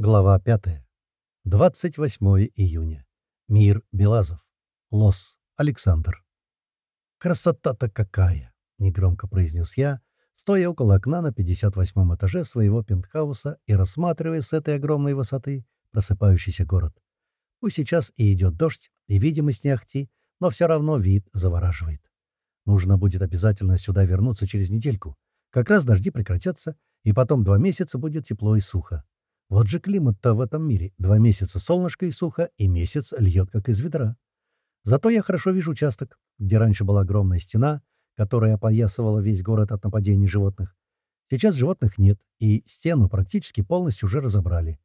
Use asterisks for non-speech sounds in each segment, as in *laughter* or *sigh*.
Глава 5. 28 июня. Мир Белазов. Лос. Александр. «Красота-то какая!» — негромко произнес я, стоя около окна на 58 этаже своего пентхауса и рассматривая с этой огромной высоты просыпающийся город. Пусть сейчас и идет дождь, и видимость не ахти, но все равно вид завораживает. Нужно будет обязательно сюда вернуться через недельку. Как раз дожди прекратятся, и потом два месяца будет тепло и сухо. Вот же климат-то в этом мире. Два месяца солнышко и сухо, и месяц льет, как из ведра. Зато я хорошо вижу участок, где раньше была огромная стена, которая опоясывала весь город от нападений животных. Сейчас животных нет, и стену практически полностью уже разобрали.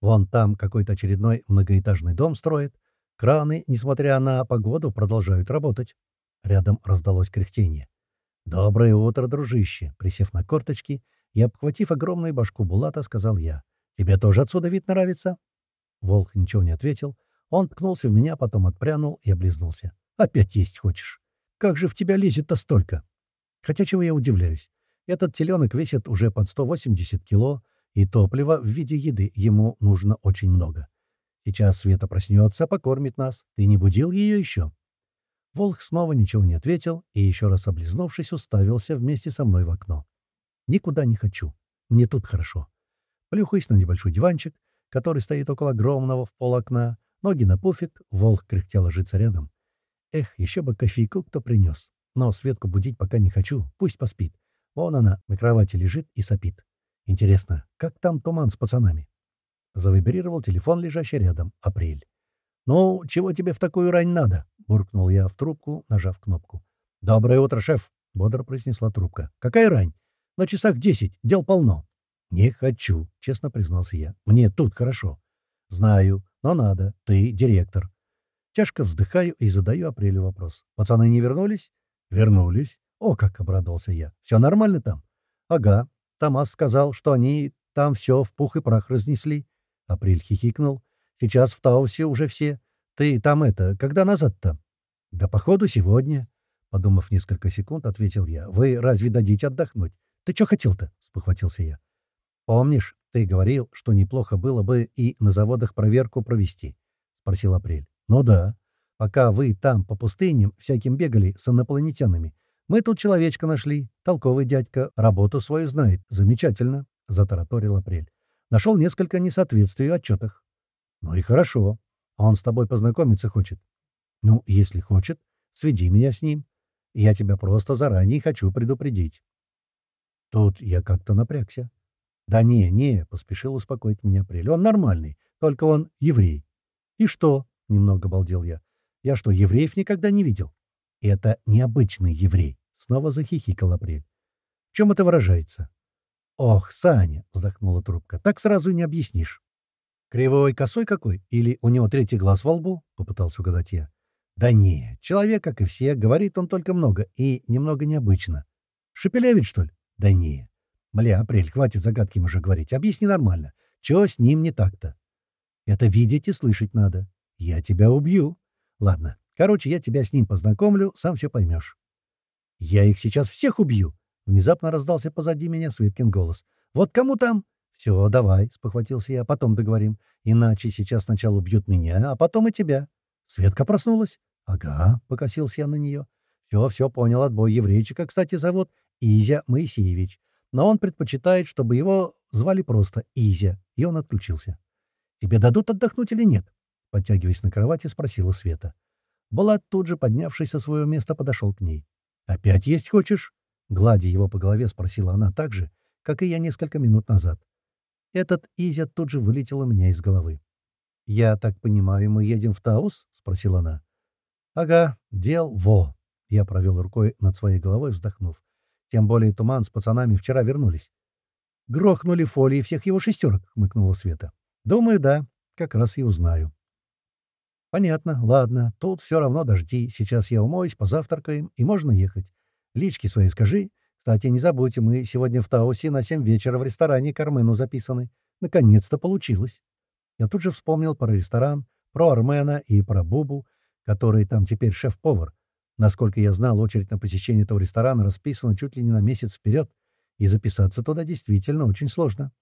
Вон там какой-то очередной многоэтажный дом строит. Краны, несмотря на погоду, продолжают работать. Рядом раздалось кряхтение. «Доброе утро, дружище!» Присев на корточки и обхватив огромную башку Булата, сказал я — Тебе тоже отсюда вид нравится?» Волк ничего не ответил. Он ткнулся в меня, потом отпрянул и облизнулся. «Опять есть хочешь? Как же в тебя лезет-то столько?» Хотя чего я удивляюсь. Этот теленок весит уже под 180 кило, и топлива в виде еды ему нужно очень много. Сейчас Света проснется, покормит нас. Ты не будил ее еще?» Волк снова ничего не ответил и, еще раз облизнувшись, уставился вместе со мной в окно. «Никуда не хочу. Мне тут хорошо. Плюхаясь на небольшой диванчик, который стоит около огромного в пол окна, ноги на пуфик, волк кряхтя ложится рядом. Эх, еще бы кофейку кто принес. Но Светку будить пока не хочу, пусть поспит. Вон она на кровати лежит и сопит. Интересно, как там туман с пацанами? Завибрировал телефон, лежащий рядом. Апрель. «Ну, чего тебе в такую рань надо?» — буркнул я в трубку, нажав кнопку. «Доброе утро, шеф!» — бодро произнесла трубка. «Какая рань? На часах десять, дел полно». «Не хочу», — честно признался я. «Мне тут хорошо». «Знаю, но надо. Ты директор». Тяжко вздыхаю и задаю Апрелю вопрос. «Пацаны не вернулись?» «Вернулись». «О, как обрадовался я. Все нормально там?» «Ага. Томас сказал, что они там все в пух и прах разнесли». Апрель хихикнул. «Сейчас в Таусе уже все. Ты там это, когда назад-то?» «Да, походу, сегодня». Подумав несколько секунд, ответил я. «Вы разве дадите отдохнуть?» «Ты что хотел-то?» — спохватился я. «Помнишь, ты говорил, что неплохо было бы и на заводах проверку провести?» — спросил Апрель. «Ну да. Пока вы там по пустыням всяким бегали с инопланетянами, мы тут человечка нашли. Толковый дядька. Работу свою знает. Замечательно», — затараторил Апрель. «Нашел несколько несоответствий в отчетах». «Ну и хорошо. Он с тобой познакомиться хочет». «Ну, если хочет, сведи меня с ним. Я тебя просто заранее хочу предупредить». Тут я как-то напрягся. «Да не, не», — поспешил успокоить меня Апрель. «Он нормальный, только он еврей». «И что?» — немного балдел я. «Я что, евреев никогда не видел?» «Это необычный еврей», — снова захихикал Апрель. «В чем это выражается?» «Ох, Саня!» — вздохнула трубка. «Так сразу не объяснишь». «Кривой косой какой? Или у него третий глаз во лбу?» — попытался угадать я. «Да не, человек, как и все, говорит он только много и немного необычно. Шепелявит, что ли?» «Да не, «Мля, Апрель, хватит загадки уже говорить. Объясни нормально. Чего с ним не так-то?» «Это видеть и слышать надо. Я тебя убью. Ладно, короче, я тебя с ним познакомлю, сам все поймешь». «Я их сейчас всех убью!» Внезапно раздался позади меня Светкин голос. «Вот кому там?» «Все, давай», — спохватился я, — «потом договорим. Иначе сейчас сначала убьют меня, а потом и тебя». Светка проснулась. «Ага», — покосился я на нее. «Все, все, понял, отбой еврейчика, кстати, зовут Изя Моисеевич но он предпочитает, чтобы его звали просто Изя, и он отключился. «Тебе дадут отдохнуть или нет?» Подтягиваясь на кровати, спросила Света. Булат, тут же поднявшись со своего места, подошел к ней. «Опять есть хочешь?» Гладя его по голове, спросила она так же, как и я несколько минут назад. Этот Изя тут же вылетел у меня из головы. «Я так понимаю, мы едем в Таус?» — спросила она. «Ага, дел во!» Я провел рукой над своей головой, вздохнув. Тем более Туман с пацанами вчера вернулись. «Грохнули фолии всех его шестерок», — хмыкнула Света. «Думаю, да. Как раз и узнаю». «Понятно. Ладно. Тут все равно дожди. Сейчас я умоюсь, позавтракаем, и можно ехать. Лички свои скажи. Кстати, не забудьте, мы сегодня в Таусе на семь вечера в ресторане Кармену записаны. Наконец-то получилось». Я тут же вспомнил про ресторан, про Армена и про Бубу, который там теперь шеф-повар. Насколько я знал, очередь на посещение этого ресторана расписана чуть ли не на месяц вперед, и записаться туда действительно очень сложно.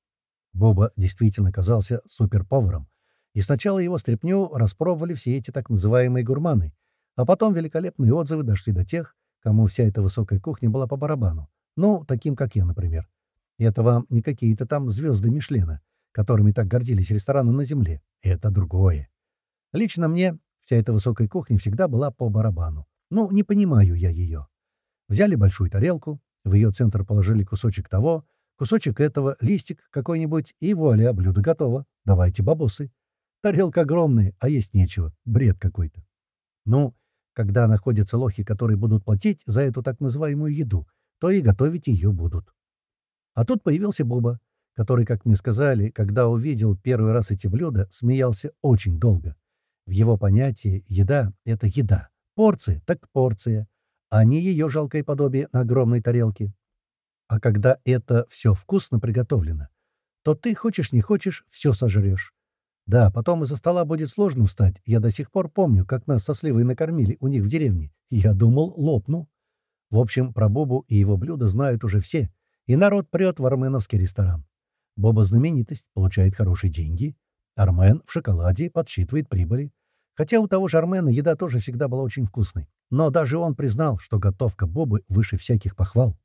Боба действительно казался суперповаром. И сначала его стряпню распробовали все эти так называемые гурманы, а потом великолепные отзывы дошли до тех, кому вся эта высокая кухня была по барабану. Ну, таким, как я, например. И это вам не какие-то там звезды Мишлена, которыми так гордились рестораны на земле. Это другое. Лично мне вся эта высокая кухня всегда была по барабану. Ну, не понимаю я ее. Взяли большую тарелку, в ее центр положили кусочек того, кусочек этого, листик какой-нибудь, и вуаля, блюдо готово. Давайте бабусы. Тарелка огромная, а есть нечего. Бред какой-то. Ну, когда находятся лохи, которые будут платить за эту так называемую еду, то и готовить ее будут. А тут появился Боба, который, как мне сказали, когда увидел первый раз эти блюда, смеялся очень долго. В его понятии еда — это еда. Порция — так порция, а не ее жалкое подобие на огромной тарелке. А когда это все вкусно приготовлено, то ты, хочешь не хочешь, все сожрешь. Да, потом из-за стола будет сложно встать. Я до сих пор помню, как нас со Сливой накормили у них в деревне. Я думал, лопну. В общем, про Бобу и его блюда знают уже все, и народ прет в арменовский ресторан. Боба знаменитость, получает хорошие деньги. Армен в шоколаде подсчитывает прибыли. Хотя у того же Армена еда тоже всегда была очень вкусной. Но даже он признал, что готовка Бобы выше всяких похвал.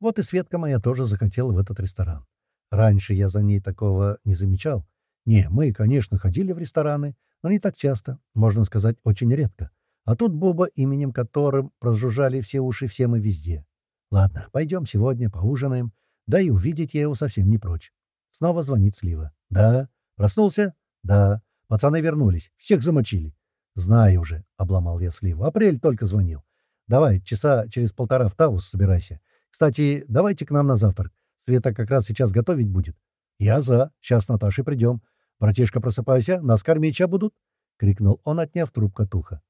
Вот и Светка моя тоже захотела в этот ресторан. Раньше я за ней такого не замечал. Не, мы, конечно, ходили в рестораны, но не так часто, можно сказать, очень редко. А тут Боба, именем которым прожужжали все уши все мы везде. Ладно, пойдем сегодня, поужинаем. Да и увидеть я его совсем не прочь. Снова звонит Слива. «Да. Проснулся?» «Да. Пацаны вернулись. Всех замочили». «Знаю уже», — обломал я Сливу. «Апрель только звонил. Давай, часа через полтора в Таус собирайся. Кстати, давайте к нам на завтрак. Света как раз сейчас готовить будет». «Я за. Сейчас Наташей придем. Братишка, просыпайся, нас кормить ща будут!» — крикнул он, отняв трубку от уха.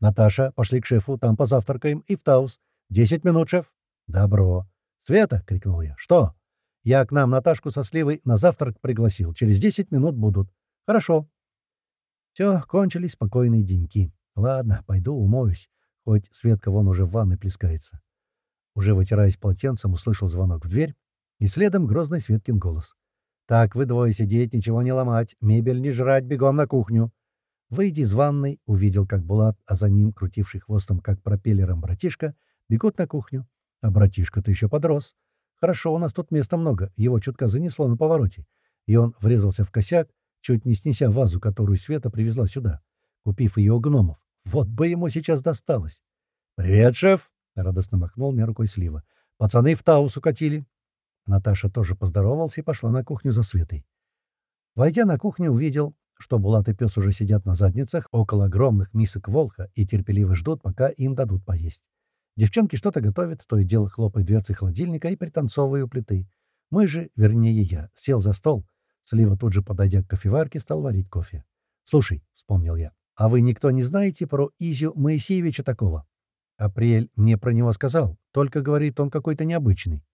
«Наташа, пошли к шефу, там позавтракаем и в Таус. Десять минут, шеф». «Добро». «Света!» — крикнул я. «Что?» «Я к нам Наташку со Сливой на завтрак пригласил. Через десять минут будут». «Хорошо». Все, кончились спокойные деньки. Ладно, пойду умоюсь. Хоть Светка вон уже в ванной плескается. Уже вытираясь полотенцем, услышал звонок в дверь, и следом грозный Светкин голос. «Так, вы двое сидеть, ничего не ломать, мебель не жрать, бегом на кухню». Выйдя из ванной, увидел, как Булат, а за ним, крутивший хвостом, как пропеллером братишка, бегут на кухню. А братишка-то еще подрос. Хорошо, у нас тут места много, его чутка занесло на повороте. И он врезался в косяк, чуть не снеся вазу, которую Света привезла сюда, купив ее у гномов. Вот бы ему сейчас досталось. «Привет, шеф!» — радостно махнул мне рукой Слива. «Пацаны в Таус укатили». Наташа тоже поздоровался и пошла на кухню за Светой. Войдя на кухню, увидел, что Булат и пес уже сидят на задницах около огромных мисок волха и терпеливо ждут, пока им дадут поесть. Девчонки что-то готовят, то и дело хлопает дверцы холодильника и пританцовывая у плиты. Мы же, вернее я, сел за стол. Слива тут же, подойдя к кофеварке, стал варить кофе. «Слушай», — вспомнил я, — «а вы никто не знаете про Изю Моисеевича такого?» Апрель мне про него сказал, только, говорит, он какой-то необычный.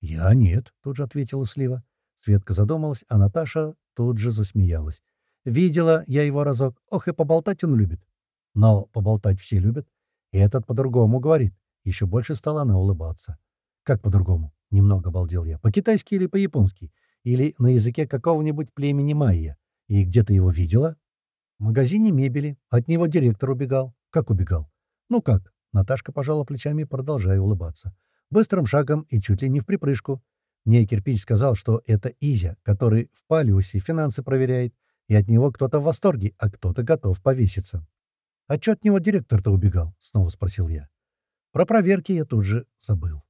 «Я нет», — тут же ответила Слива. Светка задумалась, а Наташа тут же засмеялась. «Видела я его разок. Ох, и поболтать он любит». «Но поболтать все любят. И этот по-другому говорит. Еще больше стала она улыбаться. «Как по-другому?» — немного обалдел я. «По-китайски или по-японски? Или на языке какого-нибудь племени майя? И где ты его видела?» «В магазине мебели. От него директор убегал». «Как убегал?» «Ну как?» — Наташка пожала плечами, продолжая улыбаться. «Быстрым шагом и чуть ли не в припрыжку. Мне кирпич сказал, что это Изя, который в Палиусе финансы проверяет, и от него кто-то в восторге, а кто-то готов повеситься». «А чё от него директор-то убегал?» — снова спросил я. Про проверки я тут же забыл.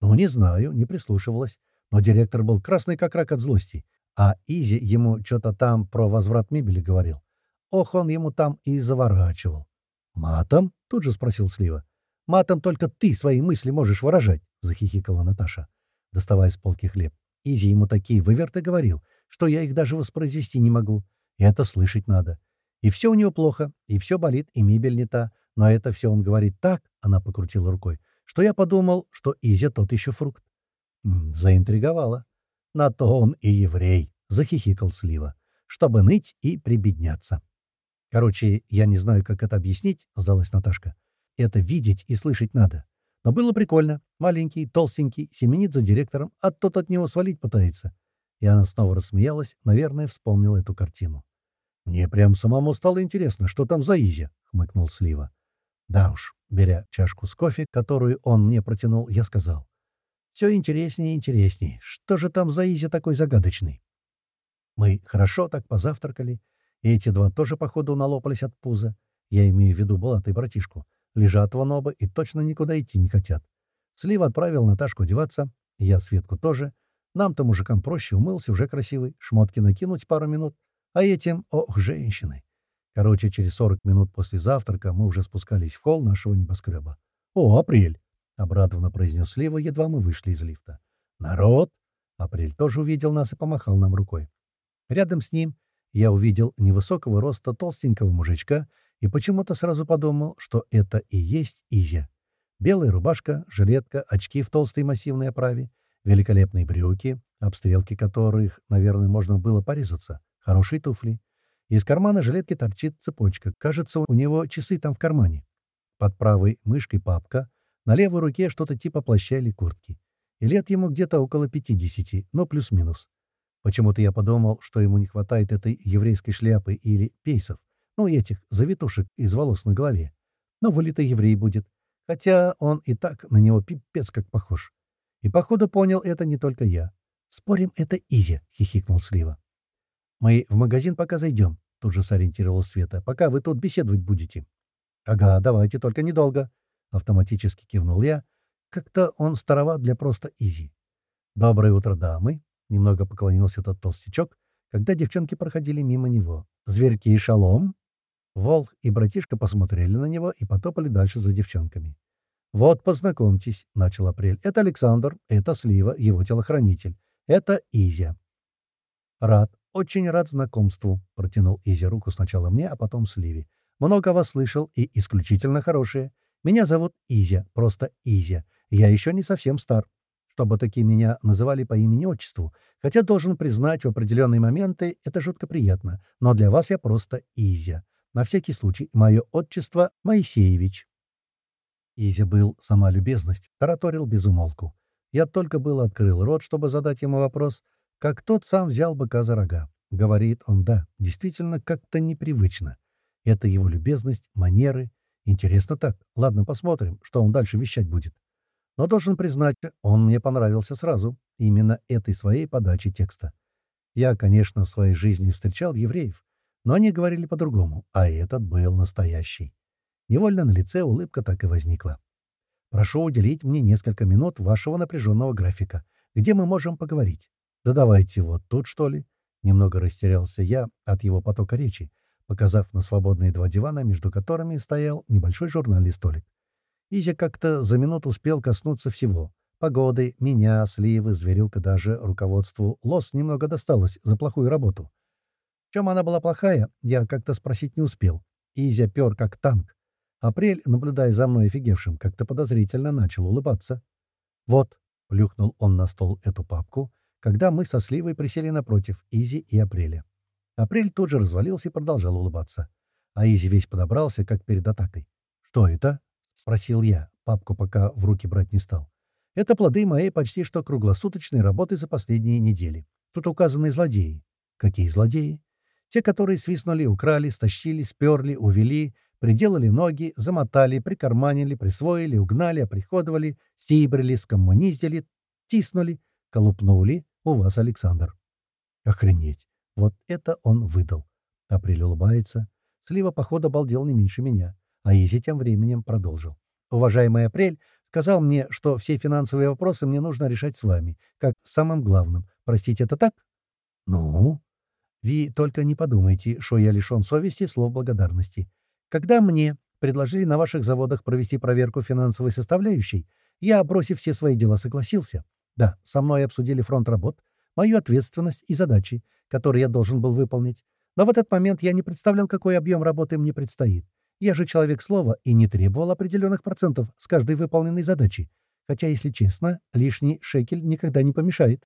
Ну, не знаю, не прислушивалась. Но директор был красный как рак от злости. А Изи ему что-то там про возврат мебели говорил. Ох, он ему там и заворачивал. «Матом?» — тут же спросил Слива. «Матом только ты свои мысли можешь выражать», — захихикала Наташа, доставая с полки хлеб. Изи ему такие выверты говорил, что я их даже воспроизвести не могу. И это слышать надо. И все у него плохо, и все болит, и мебель не та. Но это все он говорит так, — она покрутила рукой, — что я подумал, что Изя тот еще фрукт. Заинтриговала. На то он и еврей, — захихикал Слива, — чтобы ныть и прибедняться. Короче, я не знаю, как это объяснить, — сдалась Наташка. Это видеть и слышать надо. Но было прикольно. Маленький, толстенький, семенит за директором, а тот от него свалить пытается. И она снова рассмеялась, наверное, вспомнила эту картину. «Мне прям самому стало интересно, что там за Изи», — хмыкнул Слива. «Да уж», — беря чашку с кофе, которую он мне протянул, я сказал. «Все интереснее и интереснее. Что же там за Изи такой загадочный?» Мы хорошо так позавтракали, и эти два тоже, походу, налопались от пуза. Я имею в виду Булат и братишку. Лежат вон оба и точно никуда идти не хотят. Слива отправил Наташку одеваться, я Светку тоже. Нам-то, мужикам, проще, умылся, уже красивый, шмотки накинуть пару минут. А этим, ох, женщины. Короче, через 40 минут после завтрака мы уже спускались в холл нашего небоскреба. «О, апрель!» — обрадованно произнес Слива, едва мы вышли из лифта. «Народ!» Апрель тоже увидел нас и помахал нам рукой. Рядом с ним я увидел невысокого роста толстенького мужичка и почему-то сразу подумал, что это и есть Изя. Белая рубашка, жилетка, очки в толстой массивной оправе, великолепные брюки, обстрелки которых, наверное, можно было порезаться, хорошие туфли. Из кармана жилетки торчит цепочка. Кажется, у него часы там в кармане. Под правой мышкой папка, на левой руке что-то типа плаща или куртки. И лет ему где-то около 50, но плюс-минус. Почему-то я подумал, что ему не хватает этой еврейской шляпы или пейсов, ну, этих завитушек из волос на голове. Но вылитый еврей будет. Хотя он и так на него пипец как похож. И, походу, понял это не только я. «Спорим, это Изи», — хихикнул Слива. «Мы в магазин пока зайдем», — тут же сориентировал Света, — «пока вы тут беседовать будете». «Ага, давайте, только недолго», — автоматически кивнул я. Как-то он староват для просто Изи. «Доброе утро, дамы», Немного поклонился этот толстячок, когда девчонки проходили мимо него. «Зверьки и шалом!» Волк и братишка посмотрели на него и потопали дальше за девчонками. «Вот, познакомьтесь», — начал Апрель. «Это Александр, это Слива, его телохранитель. Это Изя». «Рад, очень рад знакомству», — протянул Изя руку сначала мне, а потом Сливе. «Много вас слышал и исключительно хорошие. Меня зовут Изя, просто Изя. Я еще не совсем стар чтобы такие меня называли по имени-отчеству, хотя должен признать, в определенные моменты это жутко приятно, но для вас я просто Изя. На всякий случай, мое отчество — Моисеевич. Изя был сама любезность, тараторил без умолку. Я только было открыл рот, чтобы задать ему вопрос, как тот сам взял быка за рога. Говорит он, да, действительно, как-то непривычно. Это его любезность, манеры. Интересно так. Ладно, посмотрим, что он дальше вещать будет. Но должен признать, он мне понравился сразу, именно этой своей подачей текста. Я, конечно, в своей жизни встречал евреев, но они говорили по-другому, а этот был настоящий. Невольно на лице улыбка так и возникла. «Прошу уделить мне несколько минут вашего напряженного графика, где мы можем поговорить. Да давайте вот тут, что ли?» Немного растерялся я от его потока речи, показав на свободные два дивана, между которыми стоял небольшой журнальный столик. Изя как-то за минуту успел коснуться всего. Погоды, меня, сливы, зверюка, даже руководству лос немного досталось за плохую работу. В чем она была плохая, я как-то спросить не успел. Изя пер как танк. Апрель, наблюдая за мной офигевшим, как-то подозрительно начал улыбаться. «Вот», — плюхнул он на стол эту папку, когда мы со Сливой присели напротив Изи и Апреля. Апрель тут же развалился и продолжал улыбаться. А Изи весь подобрался, как перед атакой. «Что это?» — спросил я. Папку пока в руки брать не стал. «Это плоды моей почти что круглосуточной работы за последние недели. Тут указаны злодеи». «Какие злодеи?» «Те, которые свистнули, украли, стащили, сперли, увели, приделали ноги, замотали, прикарманили, присвоили, угнали, оприходовали, стибрили, скоммуниздили, тиснули, колупнули. У вас, Александр». «Охренеть! Вот это он выдал!» Апрель улыбается. Слива, походу, обалдел не меньше меня. А Изи тем временем продолжил. «Уважаемый Апрель сказал мне, что все финансовые вопросы мне нужно решать с вами, как самым главным. Простите, это так?» «Ну?» «Вы только не подумайте, что я лишен совести слов благодарности. Когда мне предложили на ваших заводах провести проверку финансовой составляющей, я, бросив все свои дела, согласился. Да, со мной обсудили фронт работ, мою ответственность и задачи, которые я должен был выполнить. Но в этот момент я не представлял, какой объем работы мне предстоит. Я же человек слова и не требовал определенных процентов с каждой выполненной задачи. Хотя, если честно, лишний шекель никогда не помешает.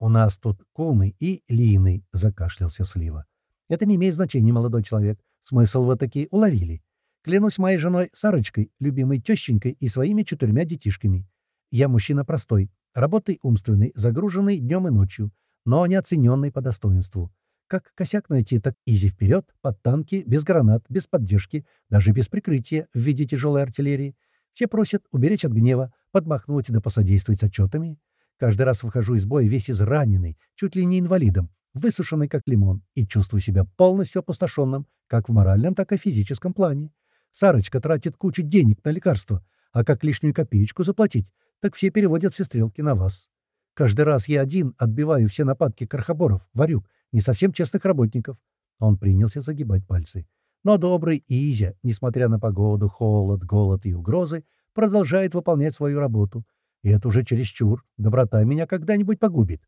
«У нас тут кумы и лины», — закашлялся Слива. «Это не имеет значения, молодой человек. Смысл вы таки уловили. Клянусь моей женой Сарочкой, любимой тещенькой и своими четырьмя детишками. Я мужчина простой, работой умственный, загруженный днем и ночью. но не оцененной по достоинству. Как косяк найти, так изи вперед, под танки, без гранат, без поддержки, даже без прикрытия в виде тяжелой артиллерии. Все просят уберечь от гнева, подмахнуть да посодействовать с отчетами. Каждый раз выхожу из боя весь израненный, чуть ли не инвалидом, высушенный как лимон, и чувствую себя полностью опустошенным, как в моральном, так и физическом плане. Сарочка тратит кучу денег на лекарства, а как лишнюю копеечку заплатить, так все переводят все стрелки на вас. Каждый раз я один отбиваю все нападки крохоборов, варюк, не совсем честных работников. Он принялся загибать пальцы. Но добрый Изя, несмотря на погоду, холод, голод и угрозы, продолжает выполнять свою работу. И это уже чересчур. Доброта меня когда-нибудь погубит.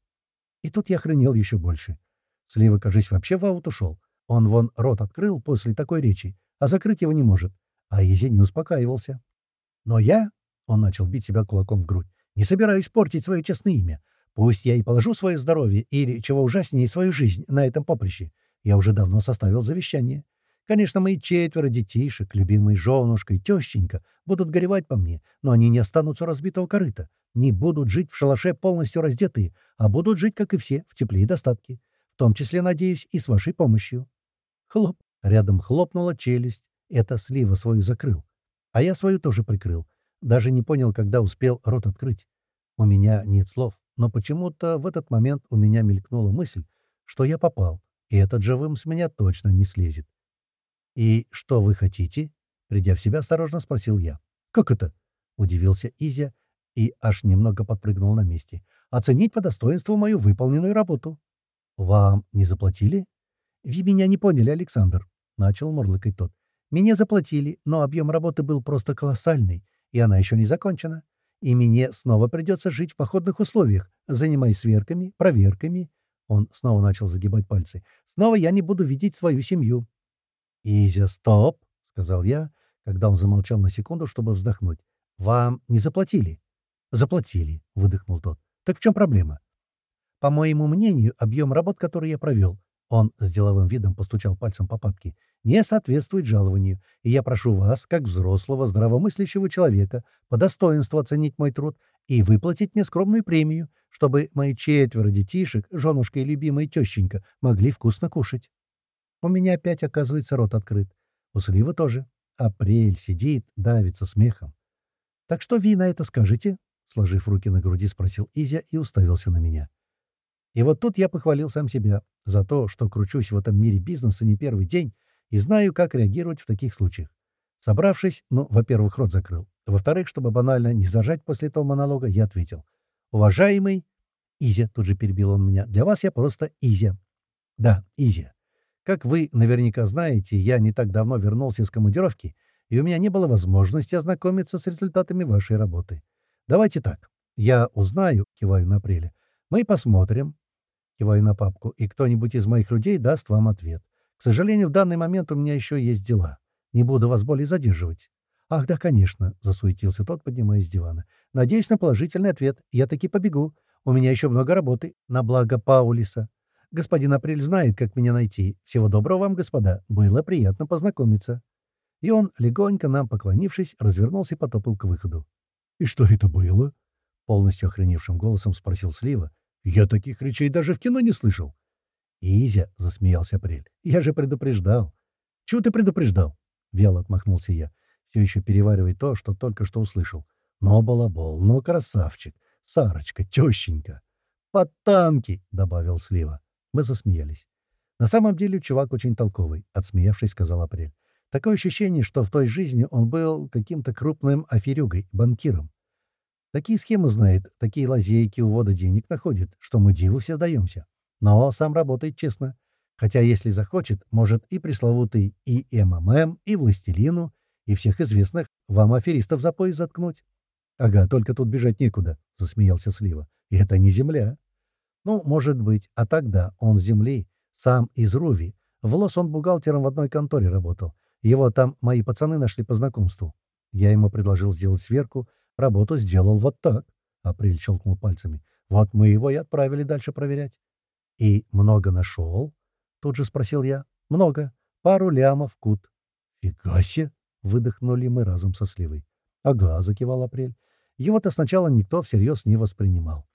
И тут я охренел еще больше. Слива, кажись, вообще в аут ушел. Он вон рот открыл после такой речи, а закрыть его не может. А Изи не успокаивался. Но я, — он начал бить себя кулаком в грудь, — не собираюсь портить свое честное имя. Пусть я и положу свое здоровье или, чего ужаснее, свою жизнь на этом поприще. Я уже давно составил завещание. Конечно, мои четверо детишек, любимый женушка и тещенька, будут горевать по мне, но они не останутся разбитого корыта, не будут жить в шалаше полностью раздетые, а будут жить, как и все, в тепле и достатке. В том числе, надеюсь, и с вашей помощью. Хлоп. Рядом хлопнула челюсть. Это слива свою закрыл. А я свою тоже прикрыл. Даже не понял, когда успел рот открыть. У меня нет слов, но почему-то в этот момент у меня мелькнула мысль, что я попал, и этот живым с меня точно не слезет. «И что вы хотите?» — придя в себя, осторожно спросил я. «Как это?» — удивился Изя и аж немного подпрыгнул на месте. «Оценить по достоинству мою выполненную работу». «Вам не заплатили?» «Вы меня не поняли, Александр», — начал мурлыкать тот. «Мне заплатили, но объем работы был просто колоссальный, и она еще не закончена. И мне снова придется жить в походных условиях, занимаясь сверками, проверками». Он снова начал загибать пальцы. «Снова я не буду видеть свою семью». «Изя, стоп!» — сказал я, когда он замолчал на секунду, чтобы вздохнуть. «Вам не заплатили?» «Заплатили», — выдохнул тот. «Так в чем проблема?» «По моему мнению, объем работ, который я провел, он с деловым видом постучал пальцем по папке, не соответствует жалованию, и я прошу вас, как взрослого, здравомыслящего человека, по достоинству оценить мой труд и выплатить мне скромную премию, чтобы мои четверо детишек, женушка и любимая тещенька, могли вкусно кушать. У меня опять, оказывается, рот открыт. У Сливы тоже. Апрель сидит, давится смехом. «Так что Ви на это скажете?» Сложив руки на груди, спросил Изя и уставился на меня. И вот тут я похвалил сам себя за то, что кручусь в этом мире бизнеса не первый день и знаю, как реагировать в таких случаях. Собравшись, ну, во-первых, рот закрыл. Во-вторых, чтобы банально не зажать после этого монолога, я ответил. «Уважаемый...» «Изя», — тут же перебил он меня, — «для вас я просто Изя». «Да, Изя. Как вы наверняка знаете, я не так давно вернулся из командировки, и у меня не было возможности ознакомиться с результатами вашей работы. Давайте так. Я узнаю, киваю на апреле. Мы посмотрим, киваю на папку, и кто-нибудь из моих людей даст вам ответ. К сожалению, в данный момент у меня еще есть дела. Не буду вас более задерживать. «Ах, да, конечно», — засуетился тот, поднимаясь с дивана. «Надеюсь на положительный ответ. Я таки побегу. У меня еще много работы. На благо Паулиса. Господин Апрель знает, как меня найти. Всего доброго вам, господа. Было приятно познакомиться». И он, легонько нам поклонившись, развернулся и потопал к выходу. «И что это было?» — полностью охреневшим голосом спросил Слива. «Я таких речей даже в кино не слышал». «Изя», — засмеялся Апрель, — «я же предупреждал». «Чего ты предупреждал?» — вяло отмахнулся я, все еще переваривая то, что только что услышал. «Но балабол, но красавчик, Сарочка, тещенька». «Под танки», — добавил Слива. Мы засмеялись. «На самом деле чувак очень толковый», — отсмеявшись, сказал Апрель. Такое ощущение, что в той жизни он был каким-то крупным аферюгой, банкиром. Такие схемы знает, такие лазейки увода денег находит, что мы диву все даемся. Но сам работает честно. Хотя, если захочет, может и пресловутый и МММ, и Властелину, и всех известных вам аферистов за пояс заткнуть. — Ага, только тут бежать некуда, — засмеялся Слива. — И это не земля. Ну, может быть, а тогда он с земли, сам из Руви. В Лос он бухгалтером в одной конторе работал. Его там мои пацаны нашли по знакомству. Я ему предложил сделать сверку. Работу сделал вот так. Апрель щелкнул пальцами. Вот мы его и отправили дальше проверять. И много нашел? Тут же спросил я. Много. Пару лямов кут. Фига себе! Выдохнули мы разом со сливой. Ага, закивал Апрель. Его-то сначала никто всерьез не воспринимал.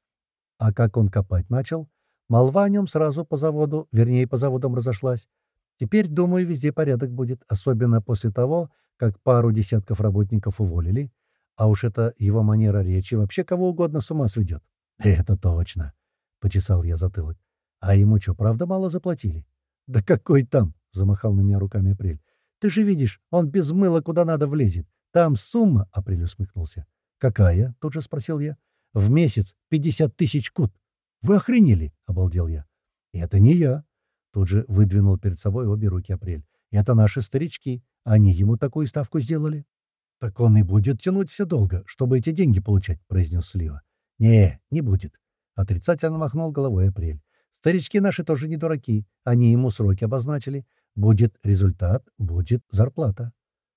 А как он копать начал? Молва о нем сразу по заводу, вернее, по заводам разошлась. Теперь, думаю, везде порядок будет, особенно после того, как пару десятков работников уволили. А уж это его манера речи вообще кого угодно с ума сведет. «Это точно», — почесал я затылок. «А ему что, правда мало заплатили?» *laughs* «Да какой там?» — замахал на меня руками Апрель. «Ты же видишь, он без мыла куда надо влезет. Там сумма...» — Апрель усмехнулся. «Какая?» — тут же спросил я. «В месяц пятьдесят тысяч кут». «Вы охренели?» — обалдел я. «Это не я». Тут же выдвинул перед собой обе руки Апрель. «Это наши старички. Они ему такую ставку сделали». «Так он и будет тянуть все долго, чтобы эти деньги получать», — произнес Слива. «Не, не будет», — отрицательно махнул головой Апрель. «Старички наши тоже не дураки. Они ему сроки обозначили. Будет результат, будет зарплата».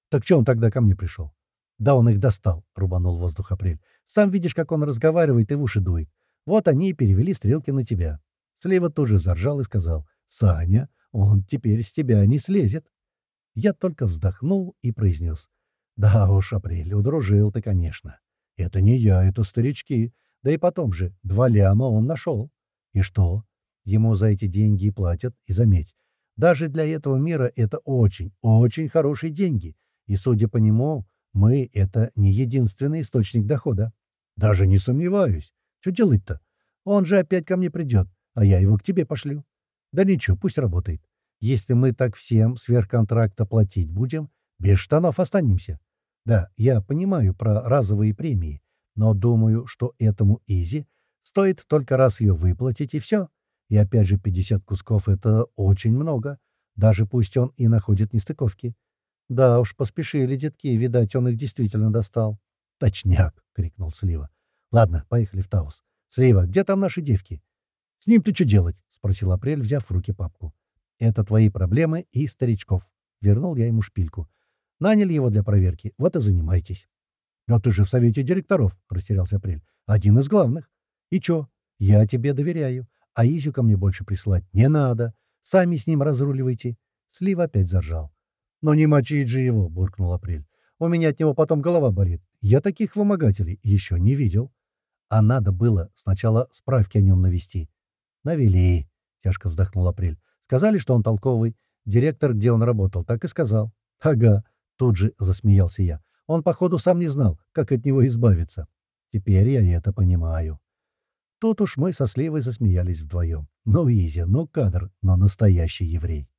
«Так что он тогда ко мне пришел?» «Да он их достал», — рубанул воздух Апрель. «Сам видишь, как он разговаривает и в уши дует. Вот они и перевели стрелки на тебя». Слива тоже заржал и сказал. «Саня, он теперь с тебя не слезет». Я только вздохнул и произнес. «Да уж, Апрель, удружил ты, конечно. Это не я, это старички. Да и потом же, два ляма он нашел. И что? Ему за эти деньги платят, и заметь, даже для этого мира это очень, очень хорошие деньги. И, судя по нему, мы — это не единственный источник дохода. Даже не сомневаюсь. Что делать-то? Он же опять ко мне придет, а я его к тебе пошлю. Да ничего, пусть работает. Если мы так всем сверхконтракта платить будем, без штанов останемся. Да, я понимаю про разовые премии, но думаю, что этому Изи стоит только раз ее выплатить, и все. И опять же, 50 кусков — это очень много, даже пусть он и находит нестыковки. Да уж, поспешили детки, видать, он их действительно достал. «Точняк!» — крикнул Слива. «Ладно, поехали в Таус. Слива, где там наши девки?» «С ним-то что делать?» — спросил Апрель, взяв в руки папку. «Это твои проблемы и старичков». Вернул я ему шпильку. «Наняли его для проверки. Вот и занимайтесь». «Но ты же в совете директоров», — растерялся Апрель. «Один из главных». «И чё? Я тебе доверяю. А Изю ко мне больше прислать не надо. Сами с ним разруливайте». Слив опять заржал. «Но не мочить же его», — буркнул Апрель. «У меня от него потом голова болит. Я таких вымогателей еще не видел». А надо было сначала справки о нем навести. «Навели», — тяжко вздохнул Апрель. «Сказали, что он толковый. Директор, где он работал, так и сказал». «Ага», — тут же засмеялся я. Он, походу, сам не знал, как от него избавиться. Теперь я это понимаю. Тут уж мы со Сливой засмеялись вдвоем. Ну, Изи, ну, кадр, но настоящий еврей.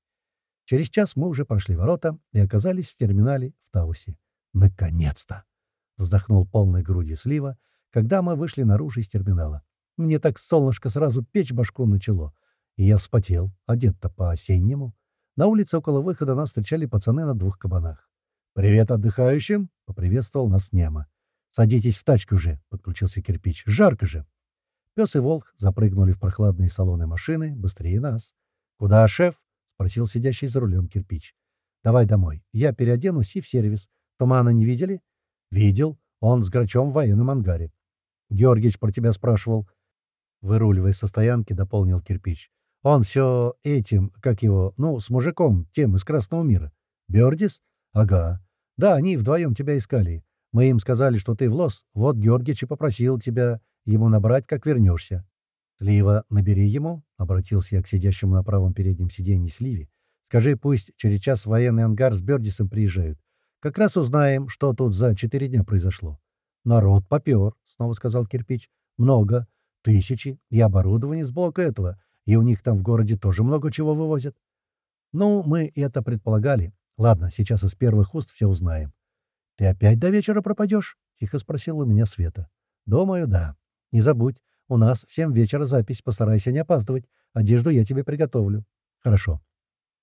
Через час мы уже прошли ворота и оказались в терминале в Таусе. «Наконец-то!» — вздохнул полной грудью Слива, когда мы вышли наружу из терминала. Мне так солнышко сразу печь башку начало. И я вспотел, одет-то по-осеннему. На улице около выхода нас встречали пацаны на двух кабанах. «Привет отдыхающим!» — поприветствовал нас Нема. «Садитесь в тачку уже!» — подключился кирпич. «Жарко же!» Пес и волк запрыгнули в прохладные салоны машины быстрее нас. «Куда, шеф?» — спросил сидящий за рулем кирпич. «Давай домой. Я переоденусь и в сервис. Тумана не видели?» «Видел. Он с грачом в военном ангаре». «Георгич про тебя спрашивал». Выруливая со стоянки, дополнил кирпич. «Он все этим, как его, ну, с мужиком, тем из Красного мира». «Бердис?» «Ага. Да, они вдвоем тебя искали. Мы им сказали, что ты в лос. Вот Георгич и попросил тебя ему набрать, как вернешься. «Слива, набери ему», — обратился я к сидящему на правом переднем сиденье Сливе. «Скажи, пусть через час военный ангар с Бердисом приезжают. Как раз узнаем, что тут за четыре дня произошло». «Народ попер», — снова сказал кирпич. «Много. Тысячи. И оборудование с блока этого. И у них там в городе тоже много чего вывозят». «Ну, мы это предполагали. Ладно, сейчас из первых уст все узнаем. — Ты опять до вечера пропадешь? — тихо спросила у меня Света. — Думаю, да. Не забудь, у нас в семь вечера запись, постарайся не опаздывать. Одежду я тебе приготовлю. — Хорошо.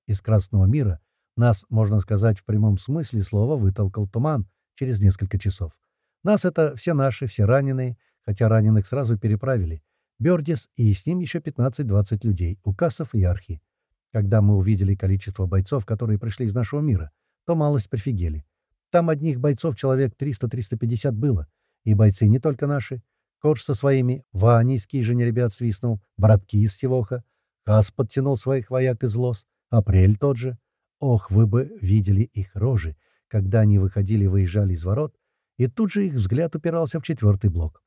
Из Красного мира нас, можно сказать, в прямом смысле слова вытолкал туман через несколько часов. Нас это все наши, все раненые, хотя раненых сразу переправили. Бердис и с ним еще 15-20 людей, Укасов и Архи. Когда мы увидели количество бойцов, которые пришли из нашего мира, то малость прифигели. Там одних бойцов человек 300-350 было. И бойцы не только наши. Корж со своими, Ваня из Кижини ребят свистнул, братки из Севоха, Хас подтянул своих вояк из Лос, Апрель тот же. Ох, вы бы видели их рожи, когда они выходили выезжали из ворот, и тут же их взгляд упирался в четвертый блок.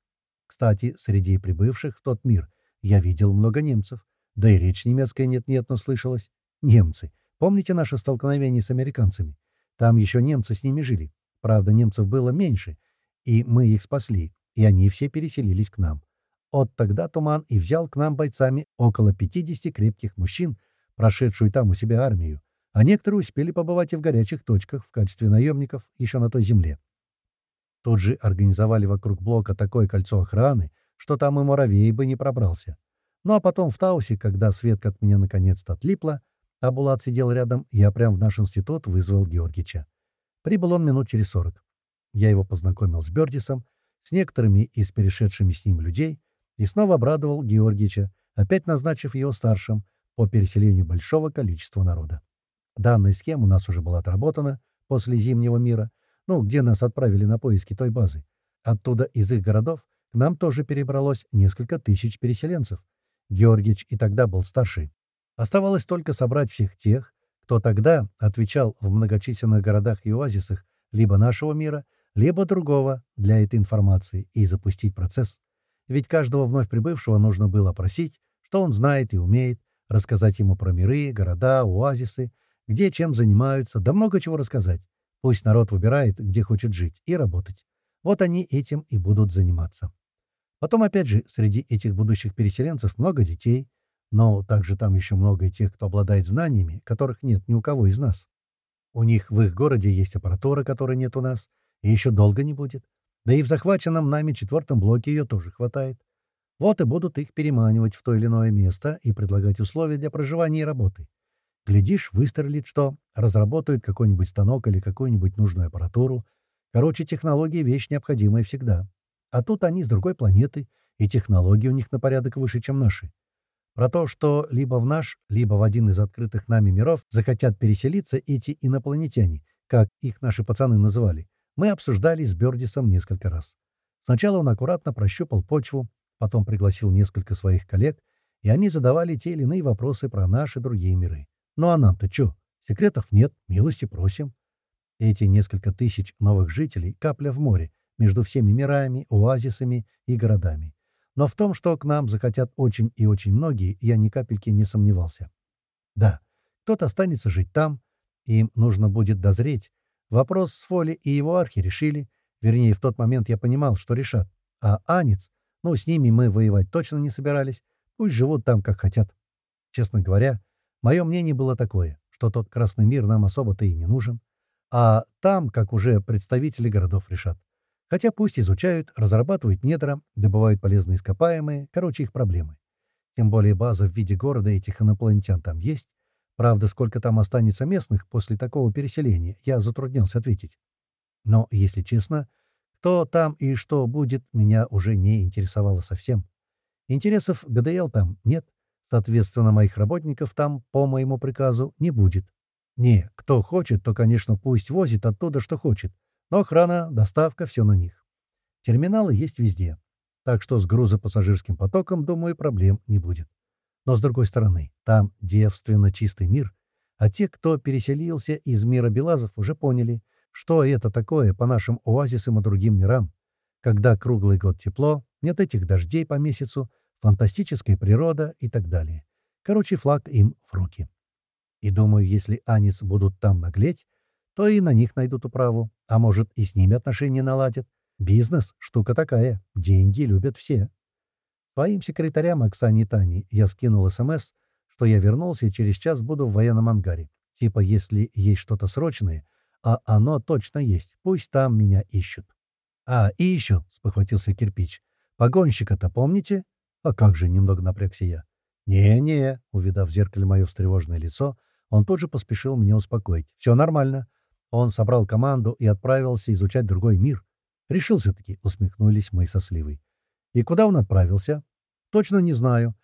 Кстати, среди прибывших в тот мир я видел много немцев. Да и речь немецкая нет-нет, но слышалась. Немцы. Помните наше столкновение с американцами? Там еще немцы с ними жили. Правда, немцев было меньше, и мы их спасли, и они все переселились к нам. От тогда Туман и взял к нам бойцами около 50 крепких мужчин, прошедшую там у себя армию, а некоторые успели побывать и в горячих точках в качестве наемников еще на той земле. Тут же организовали вокруг блока такое кольцо охраны, что там и муравей бы не пробрался. Ну а потом в Таусе, когда Светка от меня наконец-то отлипла, а Булат сидел рядом, я прям в наш институт вызвал Георгича. Прибыл он минут через сорок. Я его познакомил с Бердисом, с некоторыми из перешедшими с ним людей, и снова обрадовал Георгича, опять назначив его старшим по переселению большого количества народа. Данная схема у нас уже была отработана после Зимнего мира, ну, где нас отправили на поиски той базы. Оттуда, из их городов, к нам тоже перебралось несколько тысяч переселенцев. Георгич и тогда был старший. Оставалось только собрать всех тех, кто тогда отвечал в многочисленных городах и оазисах либо нашего мира, либо другого для этой информации и запустить процесс. Ведь каждого вновь прибывшего нужно было опросить, что он знает и умеет, рассказать ему про миры, города, оазисы, где чем занимаются, да много чего рассказать. Пусть народ выбирает, где хочет жить и работать. Вот они этим и будут заниматься. Потом, опять же, среди этих будущих переселенцев много детей, но также там еще много и тех, кто обладает знаниями, которых нет ни у кого из нас. У них в их городе есть аппаратура, которой нет у нас, и еще долго не будет. Да и в захваченном нами четвертом блоке ее тоже хватает. Вот и будут их переманивать в то или иное место и предлагать условия для проживания и работы. Глядишь, выстрелит что, разработают какой-нибудь станок или какую-нибудь нужную аппаратуру. Короче, технологии — вещь необходимая всегда. А тут они с другой планеты, и технологии у них на порядок выше, чем наши. Про то, что либо в наш, либо в один из открытых нами миров захотят переселиться эти инопланетяне, как их наши пацаны называли, мы обсуждали с Бёрдисом несколько раз. Сначала он аккуратно прощупал почву, потом пригласил несколько своих коллег, и они задавали те или иные вопросы про наши другие миры. Ну а нам-то чё? Секретов нет, милости просим. Эти несколько тысяч новых жителей — капля в море между всеми мирами, оазисами и городами. Но в том, что к нам захотят очень и очень многие, я ни капельки не сомневался. Да, кто-то останется жить там, им нужно будет дозреть, Вопрос с Фоли и его архи решили. Вернее, в тот момент я понимал, что решат. А Анец, ну, с ними мы воевать точно не собирались. Пусть живут там, как хотят. Честно говоря, мое мнение было такое, что тот Красный мир нам особо-то и не нужен. А там, как уже представители городов решат. Хотя пусть изучают, разрабатывают недра, добывают полезные ископаемые, короче, их проблемы. Тем более база в виде города этих инопланетян там есть, Правда, сколько там останется местных после такого переселения, я затруднялся ответить. Но, если честно, кто там и что будет, меня уже не интересовало совсем. Интересов ГДЛ там нет, соответственно, моих работников там, по моему приказу, не будет. Не, кто хочет, то, конечно, пусть возит оттуда, что хочет, но охрана, доставка — все на них. Терминалы есть везде, так что с грузопассажирским потоком, думаю, проблем не будет. Но, с другой стороны, там девственно чистый мир, а те, кто переселился из мира Белазов, уже поняли, что это такое по нашим оазисам и другим мирам, когда круглый год тепло, нет этих дождей по месяцу, фантастическая природа и так далее. Короче, флаг им в руки. И думаю, если Анис будут там наглеть, то и на них найдут управу, а может и с ними отношения наладят. Бизнес — штука такая, деньги любят все. Своим секретарям Оксане и Тане я скинул СМС, что я вернулся и через час буду в военном ангаре. Типа, если есть что-то срочное, а оно точно есть, пусть там меня ищут. «А, и еще», — спохватился кирпич, — «погонщика-то помните?» «А как же», — немного напрягся я. «Не-не», — увидав в зеркале мое встревоженное лицо, он тут же поспешил меня успокоить. «Все нормально». Он собрал команду и отправился изучать другой мир. «Решился-таки», — усмехнулись мы со Сливой. И куда он отправился? Точно не знаю.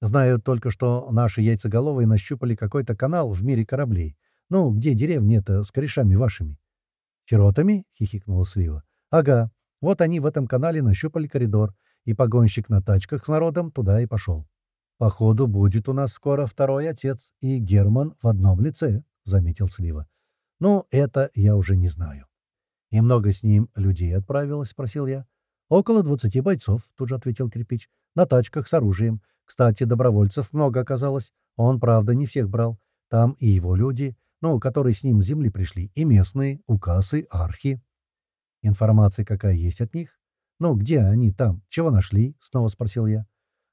Знаю только, что наши яйцеголовые нащупали какой-то канал в мире кораблей. Ну, где деревни-то с корешами вашими? «Сиротами?» — хихикнула Слива. «Ага. Вот они в этом канале нащупали коридор, и погонщик на тачках с народом туда и пошел. Походу, будет у нас скоро второй отец, и Герман в одном лице», — заметил Слива. «Ну, это я уже не знаю». «И много с ним людей отправилось?» — спросил я. «Около двадцати бойцов», — тут же ответил кирпич. «На тачках, с оружием. Кстати, добровольцев много оказалось. Он, правда, не всех брал. Там и его люди, ну, которые с ним с земли пришли, и местные, укасы, архи. Информация какая есть от них? Ну, где они там? Чего нашли? Снова спросил я.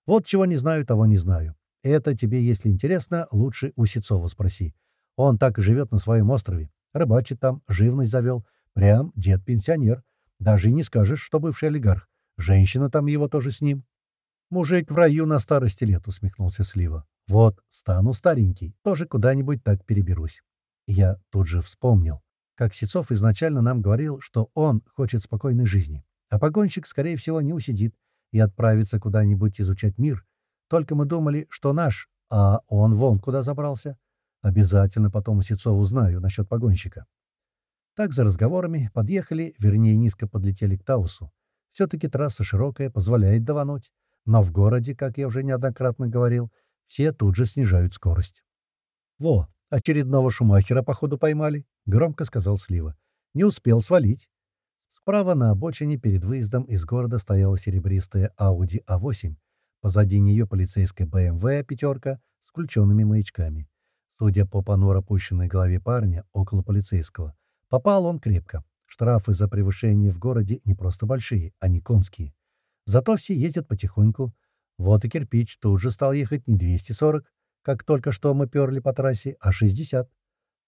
Вот чего не знаю, того не знаю. Это тебе, если интересно, лучше у Сецова спроси. Он так и живет на своем острове. Рыбачит там, живность завел. Прям дед-пенсионер. Даже и не скажешь, что бывший олигарх. Женщина там его тоже с ним. «Мужик в раю на старости лет», — усмехнулся Слива. «Вот, стану старенький, тоже куда-нибудь так переберусь». Я тут же вспомнил, как Сецов изначально нам говорил, что он хочет спокойной жизни, а погонщик, скорее всего, не усидит и отправится куда-нибудь изучать мир. Только мы думали, что наш, а он вон куда забрался. Обязательно потом у Сецова узнаю насчет погонщика. Так за разговорами подъехали, вернее, низко подлетели к Таусу. Все-таки трасса широкая, позволяет давануть. Но в городе, как я уже неоднократно говорил, все тут же снижают скорость. «Во, очередного шумахера, походу, поймали», — громко сказал Слива. «Не успел свалить». Справа на обочине перед выездом из города стояла серебристая Audi A8. Позади нее полицейская BMW «пятерка» с включенными маячками. Судя по понуро голове парня, около полицейского, попал он крепко. Штрафы за превышение в городе не просто большие, они конские. Зато все ездят потихоньку. Вот и кирпич тут же стал ехать не 240, как только что мы перли по трассе, а 60.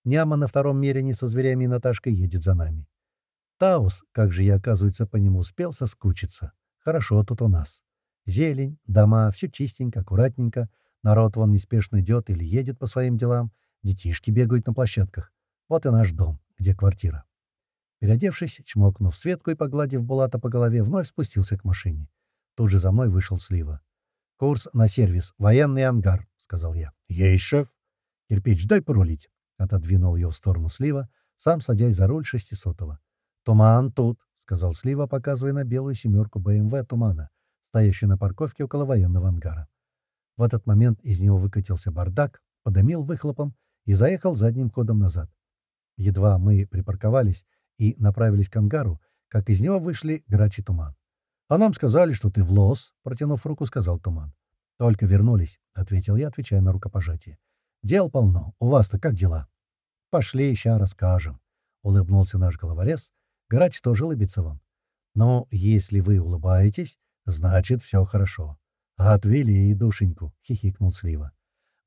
Няма на втором мерине со зверями и Наташкой едет за нами. Таус, как же я, оказывается, по нему успел соскучиться. Хорошо тут у нас. Зелень, дома, все чистенько, аккуратненько. Народ вон неспешно идет или едет по своим делам. Детишки бегают на площадках. Вот и наш дом, где квартира. Переодевшись, чмокнув Светку и погладив Булата по голове, вновь спустился к машине. Тут же за мной вышел Слива. «Курс на сервис. Военный ангар», — сказал я. «Есть, шеф». «Кирпич, дай порулить», — отодвинул ее в сторону Слива, сам садясь за руль шестисотого. «Туман тут», — сказал Слива, показывая на белую семерку БМВ «Тумана», стоящую на парковке около военного ангара. В этот момент из него выкатился бардак, подымил выхлопом и заехал задним ходом назад. Едва мы припарковались, и направились к ангару, как из него вышли грач и туман. «А нам сказали, что ты в лос», — протянув руку, сказал туман. «Только вернулись», — ответил я, отвечая на рукопожатие. «Дел полно. У вас-то как дела?» «Пошли, ща расскажем», — улыбнулся наш головорез. Грач тоже улыбится вам. «Но если вы улыбаетесь, значит, все хорошо». «Отвели и душеньку», — хихикнул Слива.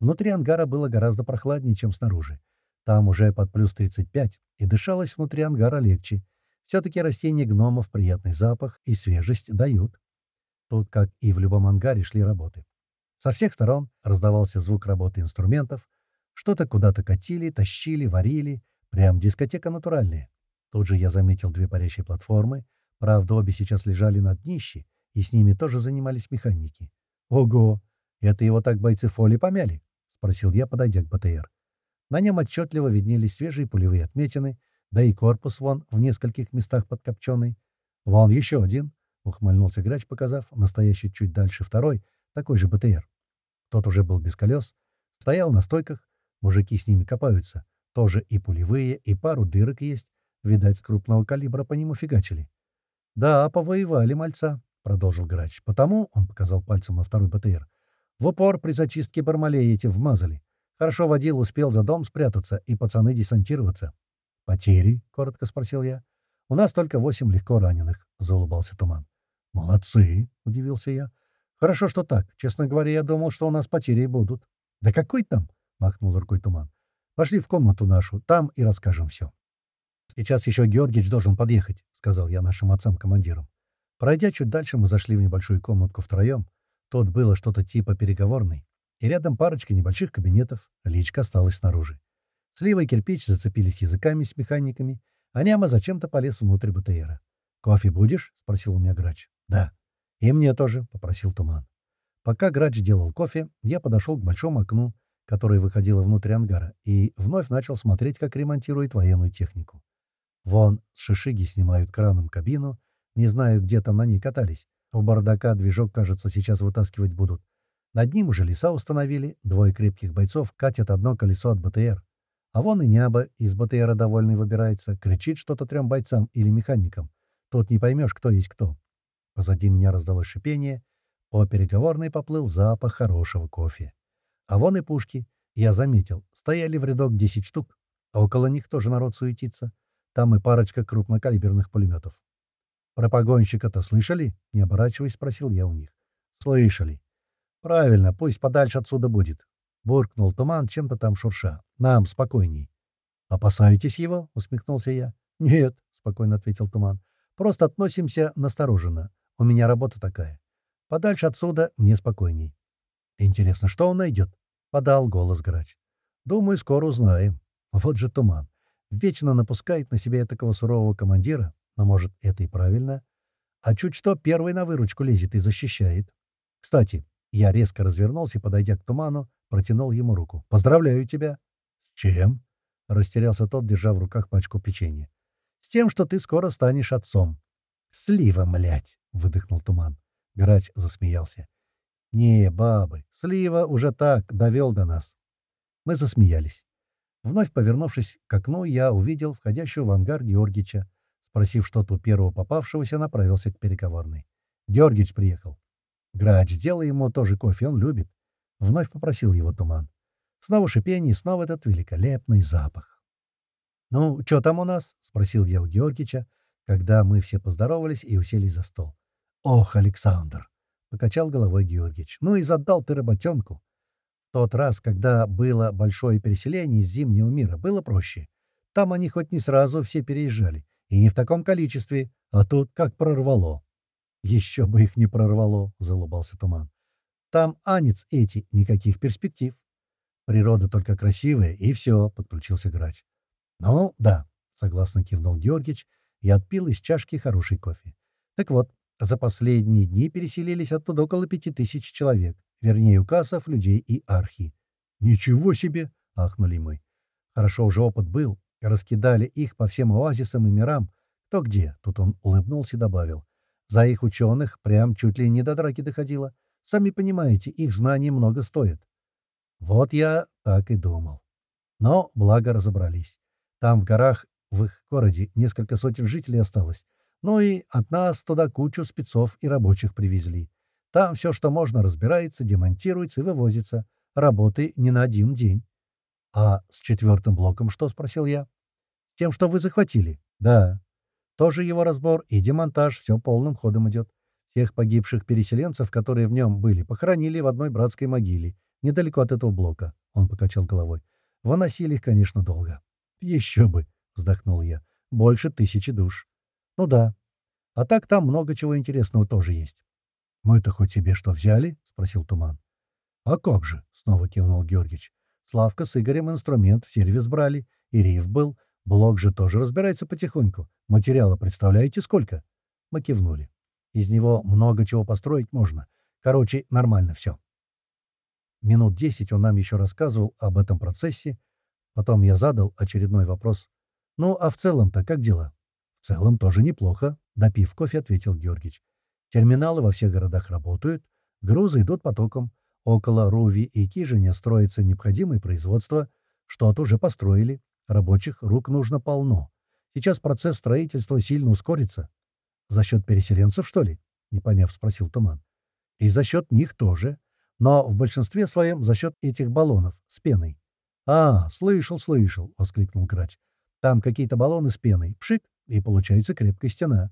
Внутри ангара было гораздо прохладнее, чем снаружи. Там уже под плюс 35, и дышалось внутри ангара легче. Все-таки растения гномов приятный запах и свежесть дают. Тут, как и в любом ангаре, шли работы. Со всех сторон раздавался звук работы инструментов. Что-то куда-то катили, тащили, варили. Прям дискотека натуральная. Тут же я заметил две парящие платформы. Правда, обе сейчас лежали на днище, и с ними тоже занимались механики. «Ого! Это его так бойцы фоли помяли?» — спросил я, подойдя к БТР. На нем отчетливо виднелись свежие пулевые отметины, да и корпус вон в нескольких местах подкопченный. «Вон еще один», — ухмыльнулся грач, показав настоящий чуть дальше второй, такой же БТР. Тот уже был без колес, стоял на стойках, мужики с ними копаются. Тоже и пулевые, и пару дырок есть. Видать, с крупного калибра по нему фигачили. «Да, повоевали мальца», — продолжил грач. «Потому», — он показал пальцем на второй БТР, — «в упор при зачистке Бармалея эти вмазали. Хорошо водил, успел за дом спрятаться и пацаны десантироваться. «Потери?» — коротко спросил я. «У нас только восемь легко раненых», — заулыбался Туман. «Молодцы!» — удивился я. «Хорошо, что так. Честно говоря, я думал, что у нас потери будут». «Да какой там?» — махнул рукой Туман. «Пошли в комнату нашу, там и расскажем все». «Сейчас еще Георгиевич должен подъехать», — сказал я нашим отцам-командирам. Пройдя чуть дальше, мы зашли в небольшую комнатку втроем. Тут было что-то типа переговорной и рядом парочка небольших кабинетов, личка осталась снаружи. Слива и кирпич зацепились языками с механиками, а Няма зачем-то полез внутрь БТРа. «Кофе будешь?» — спросил у меня грач. «Да». «И мне тоже», — попросил Туман. Пока грач делал кофе, я подошел к большому окну, которое выходило внутрь ангара, и вновь начал смотреть, как ремонтируют военную технику. Вон с шишиги снимают краном кабину, не знаю, где там на ней катались. У бардака движок, кажется, сейчас вытаскивать будут. Над ним уже леса установили, двое крепких бойцов катят одно колесо от БТР. А вон и Няба из БТРа довольный выбирается, кричит что-то трем бойцам или механикам. Тут не поймешь, кто есть кто. Позади меня раздалось шипение. По переговорной поплыл запах хорошего кофе. А вон и пушки. Я заметил, стояли в рядок 10 штук, а около них тоже народ суетится. Там и парочка крупнокалиберных пулеметов. «Про погонщика-то слышали?» — не оборачиваясь, спросил я у них. «Слышали». «Правильно, пусть подальше отсюда будет», — буркнул туман, чем-то там шурша. «Нам спокойней». «Опасаетесь его?» — усмехнулся я. «Нет», — спокойно ответил туман. «Просто относимся настороженно. У меня работа такая. Подальше отсюда мне спокойней». «Интересно, что он найдет?» — подал голос грач. «Думаю, скоро узнаем. Вот же туман. Вечно напускает на себя такого сурового командира, но, может, это и правильно. А чуть что, первый на выручку лезет и защищает. Кстати, я резко развернулся и, подойдя к туману, протянул ему руку. «Поздравляю тебя!» «С чем?» — растерялся тот, держа в руках пачку печенья. «С тем, что ты скоро станешь отцом». «Слива, млять!» — выдохнул туман. Грач засмеялся. «Не, бабы, слива уже так довел до нас». Мы засмеялись. Вновь повернувшись к окну, я увидел входящего в ангар Георгича. Спросив что-то у первого попавшегося, направился к переговорной. Георгич приехал. Грач, сделай ему тоже кофе, он любит. Вновь попросил его туман. Снова шипение снова этот великолепный запах. «Ну, что там у нас?» — спросил я у Георгича, когда мы все поздоровались и уселись за стол. «Ох, Александр!» — покачал головой Георгич. «Ну и задал ты работенку. Тот раз, когда было большое переселение из Зимнего мира, было проще. Там они хоть не сразу все переезжали, и не в таком количестве, а тут как прорвало. «Еще бы их не прорвало», — залыбался Туман. «Там анец эти, никаких перспектив. Природа только красивая, и все», — подключился грач. «Ну, да», — согласно кивнул Георгич и отпил из чашки хороший кофе. «Так вот, за последние дни переселились оттуда около пяти тысяч человек, вернее, указов, людей и архи». «Ничего себе!» — ахнули мы. Хорошо уже опыт был, раскидали их по всем оазисам и мирам, кто где, тут он улыбнулся и добавил. За их ученых прям чуть ли не до драки доходило. Сами понимаете, их знаний много стоит. Вот я так и думал. Но благо разобрались. Там в горах, в их городе, несколько сотен жителей осталось. Ну и от нас туда кучу спецов и рабочих привезли. Там все, что можно, разбирается, демонтируется и вывозится. Работы не на один день. — А с четвертым блоком что? — спросил я. — тем, что вы захватили. — Да. Тоже его разбор и демонтаж, все полным ходом идет. Всех погибших переселенцев, которые в нем были, похоронили в одной братской могиле, недалеко от этого блока. Он покачал головой. Выносили их, конечно, долго. Еще бы, вздохнул я. Больше тысячи душ. Ну да. А так там много чего интересного тоже есть. Мы-то хоть себе что взяли? Спросил Туман. А как же? Снова кивнул Георгич. Славка с Игорем инструмент в сервис брали, и риф был, Блок же тоже разбирается потихоньку. Материала представляете сколько? Мы кивнули. Из него много чего построить можно. Короче, нормально все. Минут десять он нам еще рассказывал об этом процессе. Потом я задал очередной вопрос. «Ну, а в целом-то как дела?» «В целом тоже неплохо», — допив кофе, ответил Георгич. «Терминалы во всех городах работают, грузы идут потоком. Около Руви и Кижиня строится необходимое производство. Что-то уже построили. Рабочих рук нужно полно. Сейчас процесс строительства сильно ускорится. За счет переселенцев, что ли? Не поняв, спросил Туман. И за счет них тоже. Но в большинстве своем за счет этих баллонов с пеной. «А, слышал, слышал!» — воскликнул Грач. «Там какие-то баллоны с пеной. Пшик, и получается крепкая стена».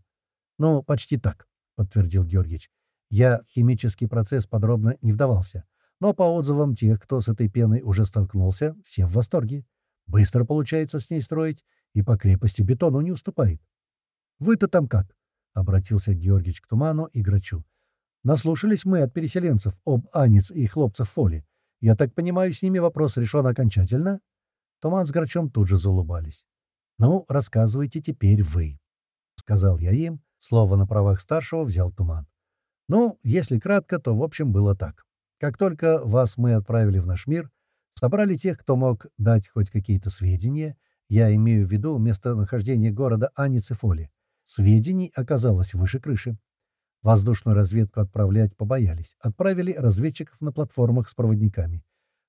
«Ну, почти так», — подтвердил Георгиевич. «Я химический процесс подробно не вдавался, но по отзывам тех, кто с этой пеной уже столкнулся, все в восторге. Быстро получается с ней строить, и по крепости бетону не уступает. «Вы-то там как?» — обратился Георгиевич к Туману и Грачу. «Наслушались мы от переселенцев об Анец и хлопцев Фоли. Я так понимаю, с ними вопрос решен окончательно?» Туман с Грачом тут же заулыбались. «Ну, рассказывайте теперь вы», — сказал я им. Слово на правах старшего взял Туман. «Ну, если кратко, то в общем было так. Как только вас мы отправили в наш мир, Собрали тех, кто мог дать хоть какие-то сведения. Я имею в виду местонахождение города Аницефоли. Сведений оказалось выше крыши. Воздушную разведку отправлять побоялись. Отправили разведчиков на платформах с проводниками.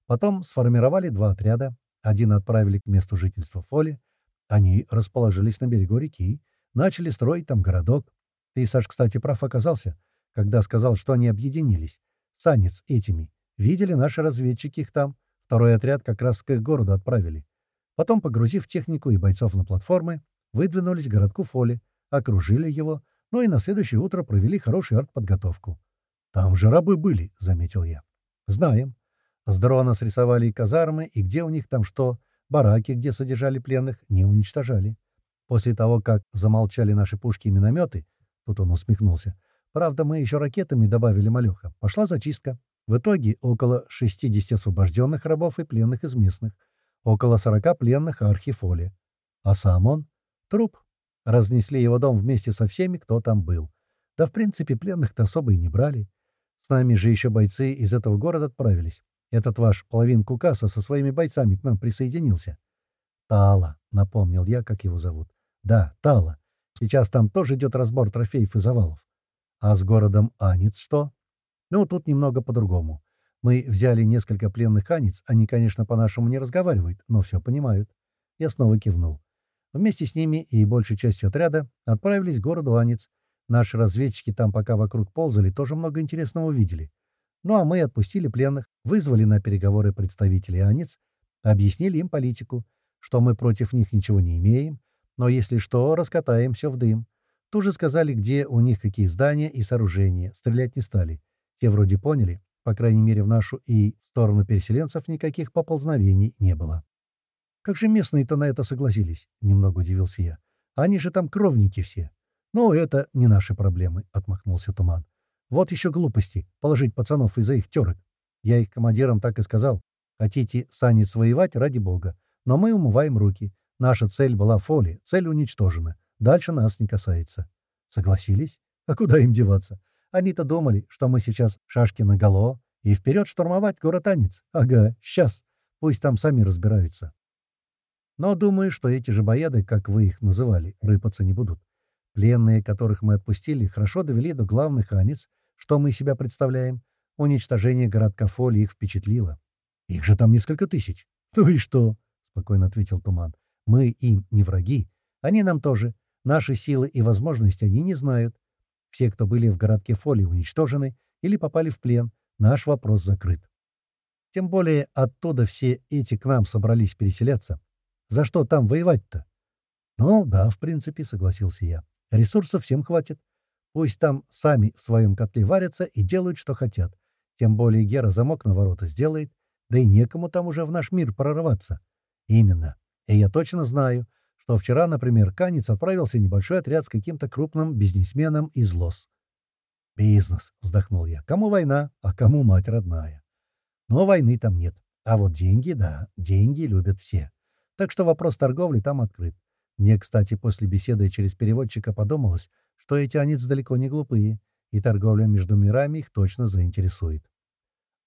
Потом сформировали два отряда. Один отправили к месту жительства Фоли. Они расположились на берегу реки, начали строить там городок. Ты, Саш, кстати, прав оказался. когда сказал, что они объединились. Санец этими. Видели наши разведчики их там. Второй отряд как раз к их городу отправили. Потом, погрузив технику и бойцов на платформы, выдвинулись к городку Фоли, окружили его, ну и на следующее утро провели хорошую артподготовку. «Там же рабы были», — заметил я. «Знаем. С дрона срисовали и казармы, и где у них там что, бараки, где содержали пленных, не уничтожали. После того, как замолчали наши пушки и минометы, тут он усмехнулся, правда, мы еще ракетами добавили малеха, пошла зачистка. В итоге около 60 освобожденных рабов и пленных из местных, около 40 пленных архифоли. А сам он — труп. Разнесли его дом вместе со всеми, кто там был. Да, в принципе, пленных-то особо и не брали. С нами же еще бойцы из этого города отправились. Этот ваш половинку касса со своими бойцами к нам присоединился. Тала, напомнил я, как его зовут. Да, Тала. Сейчас там тоже идет разбор трофеев и завалов. А с городом Анец что? Ну, тут немного по-другому. Мы взяли несколько пленных Анец, они, конечно, по-нашему не разговаривают, но все понимают. Я снова кивнул. Вместе с ними и большей частью отряда отправились к городу Анец. Наши разведчики там пока вокруг ползали, тоже много интересного увидели. Ну а мы отпустили пленных, вызвали на переговоры представителей Анец, объяснили им политику, что мы против них ничего не имеем, но если что, раскатаем все в дым. Тут же сказали, где у них какие здания и сооружения, стрелять не стали. Те вроде поняли, по крайней мере в нашу и сторону переселенцев никаких поползновений не было. «Как же местные-то на это согласились?» — немного удивился я. «Они же там кровники все». «Ну, это не наши проблемы», — отмахнулся Туман. «Вот еще глупости — положить пацанов из-за их терок. Я их командирам так и сказал. Хотите сани своевать ради бога. Но мы умываем руки. Наша цель была фоли, цель уничтожена. Дальше нас не касается». Согласились? А куда им деваться? Они-то думали, что мы сейчас шашки наголо и вперед штурмовать город Анец. Ага, сейчас. Пусть там сами разбираются. Но думаю, что эти же бояды, как вы их называли, рыпаться не будут. Пленные, которых мы отпустили, хорошо довели до главных анец, что мы себя представляем. Уничтожение городка Фоли их впечатлило. Их же там несколько тысяч. Ну и что? — спокойно ответил Туман. Мы им не враги. Они нам тоже. Наши силы и возможности они не знают. Все, кто были в городке Фоли, уничтожены или попали в плен. Наш вопрос закрыт. Тем более оттуда все эти к нам собрались переселяться. За что там воевать-то? Ну, да, в принципе, согласился я. Ресурсов всем хватит. Пусть там сами в своем котле варятся и делают, что хотят. Тем более Гера замок на ворота сделает, да и некому там уже в наш мир прорываться. Именно. И я точно знаю, что вчера, например, Канец отправился небольшой отряд с каким-то крупным бизнесменом из Лос. «Бизнес», — вздохнул я. «Кому война, а кому мать родная?» Но войны там нет. А вот деньги, да, деньги любят все. Так что вопрос торговли там открыт. Мне, кстати, после беседы через переводчика подумалось, что эти анец далеко не глупые, и торговля между мирами их точно заинтересует.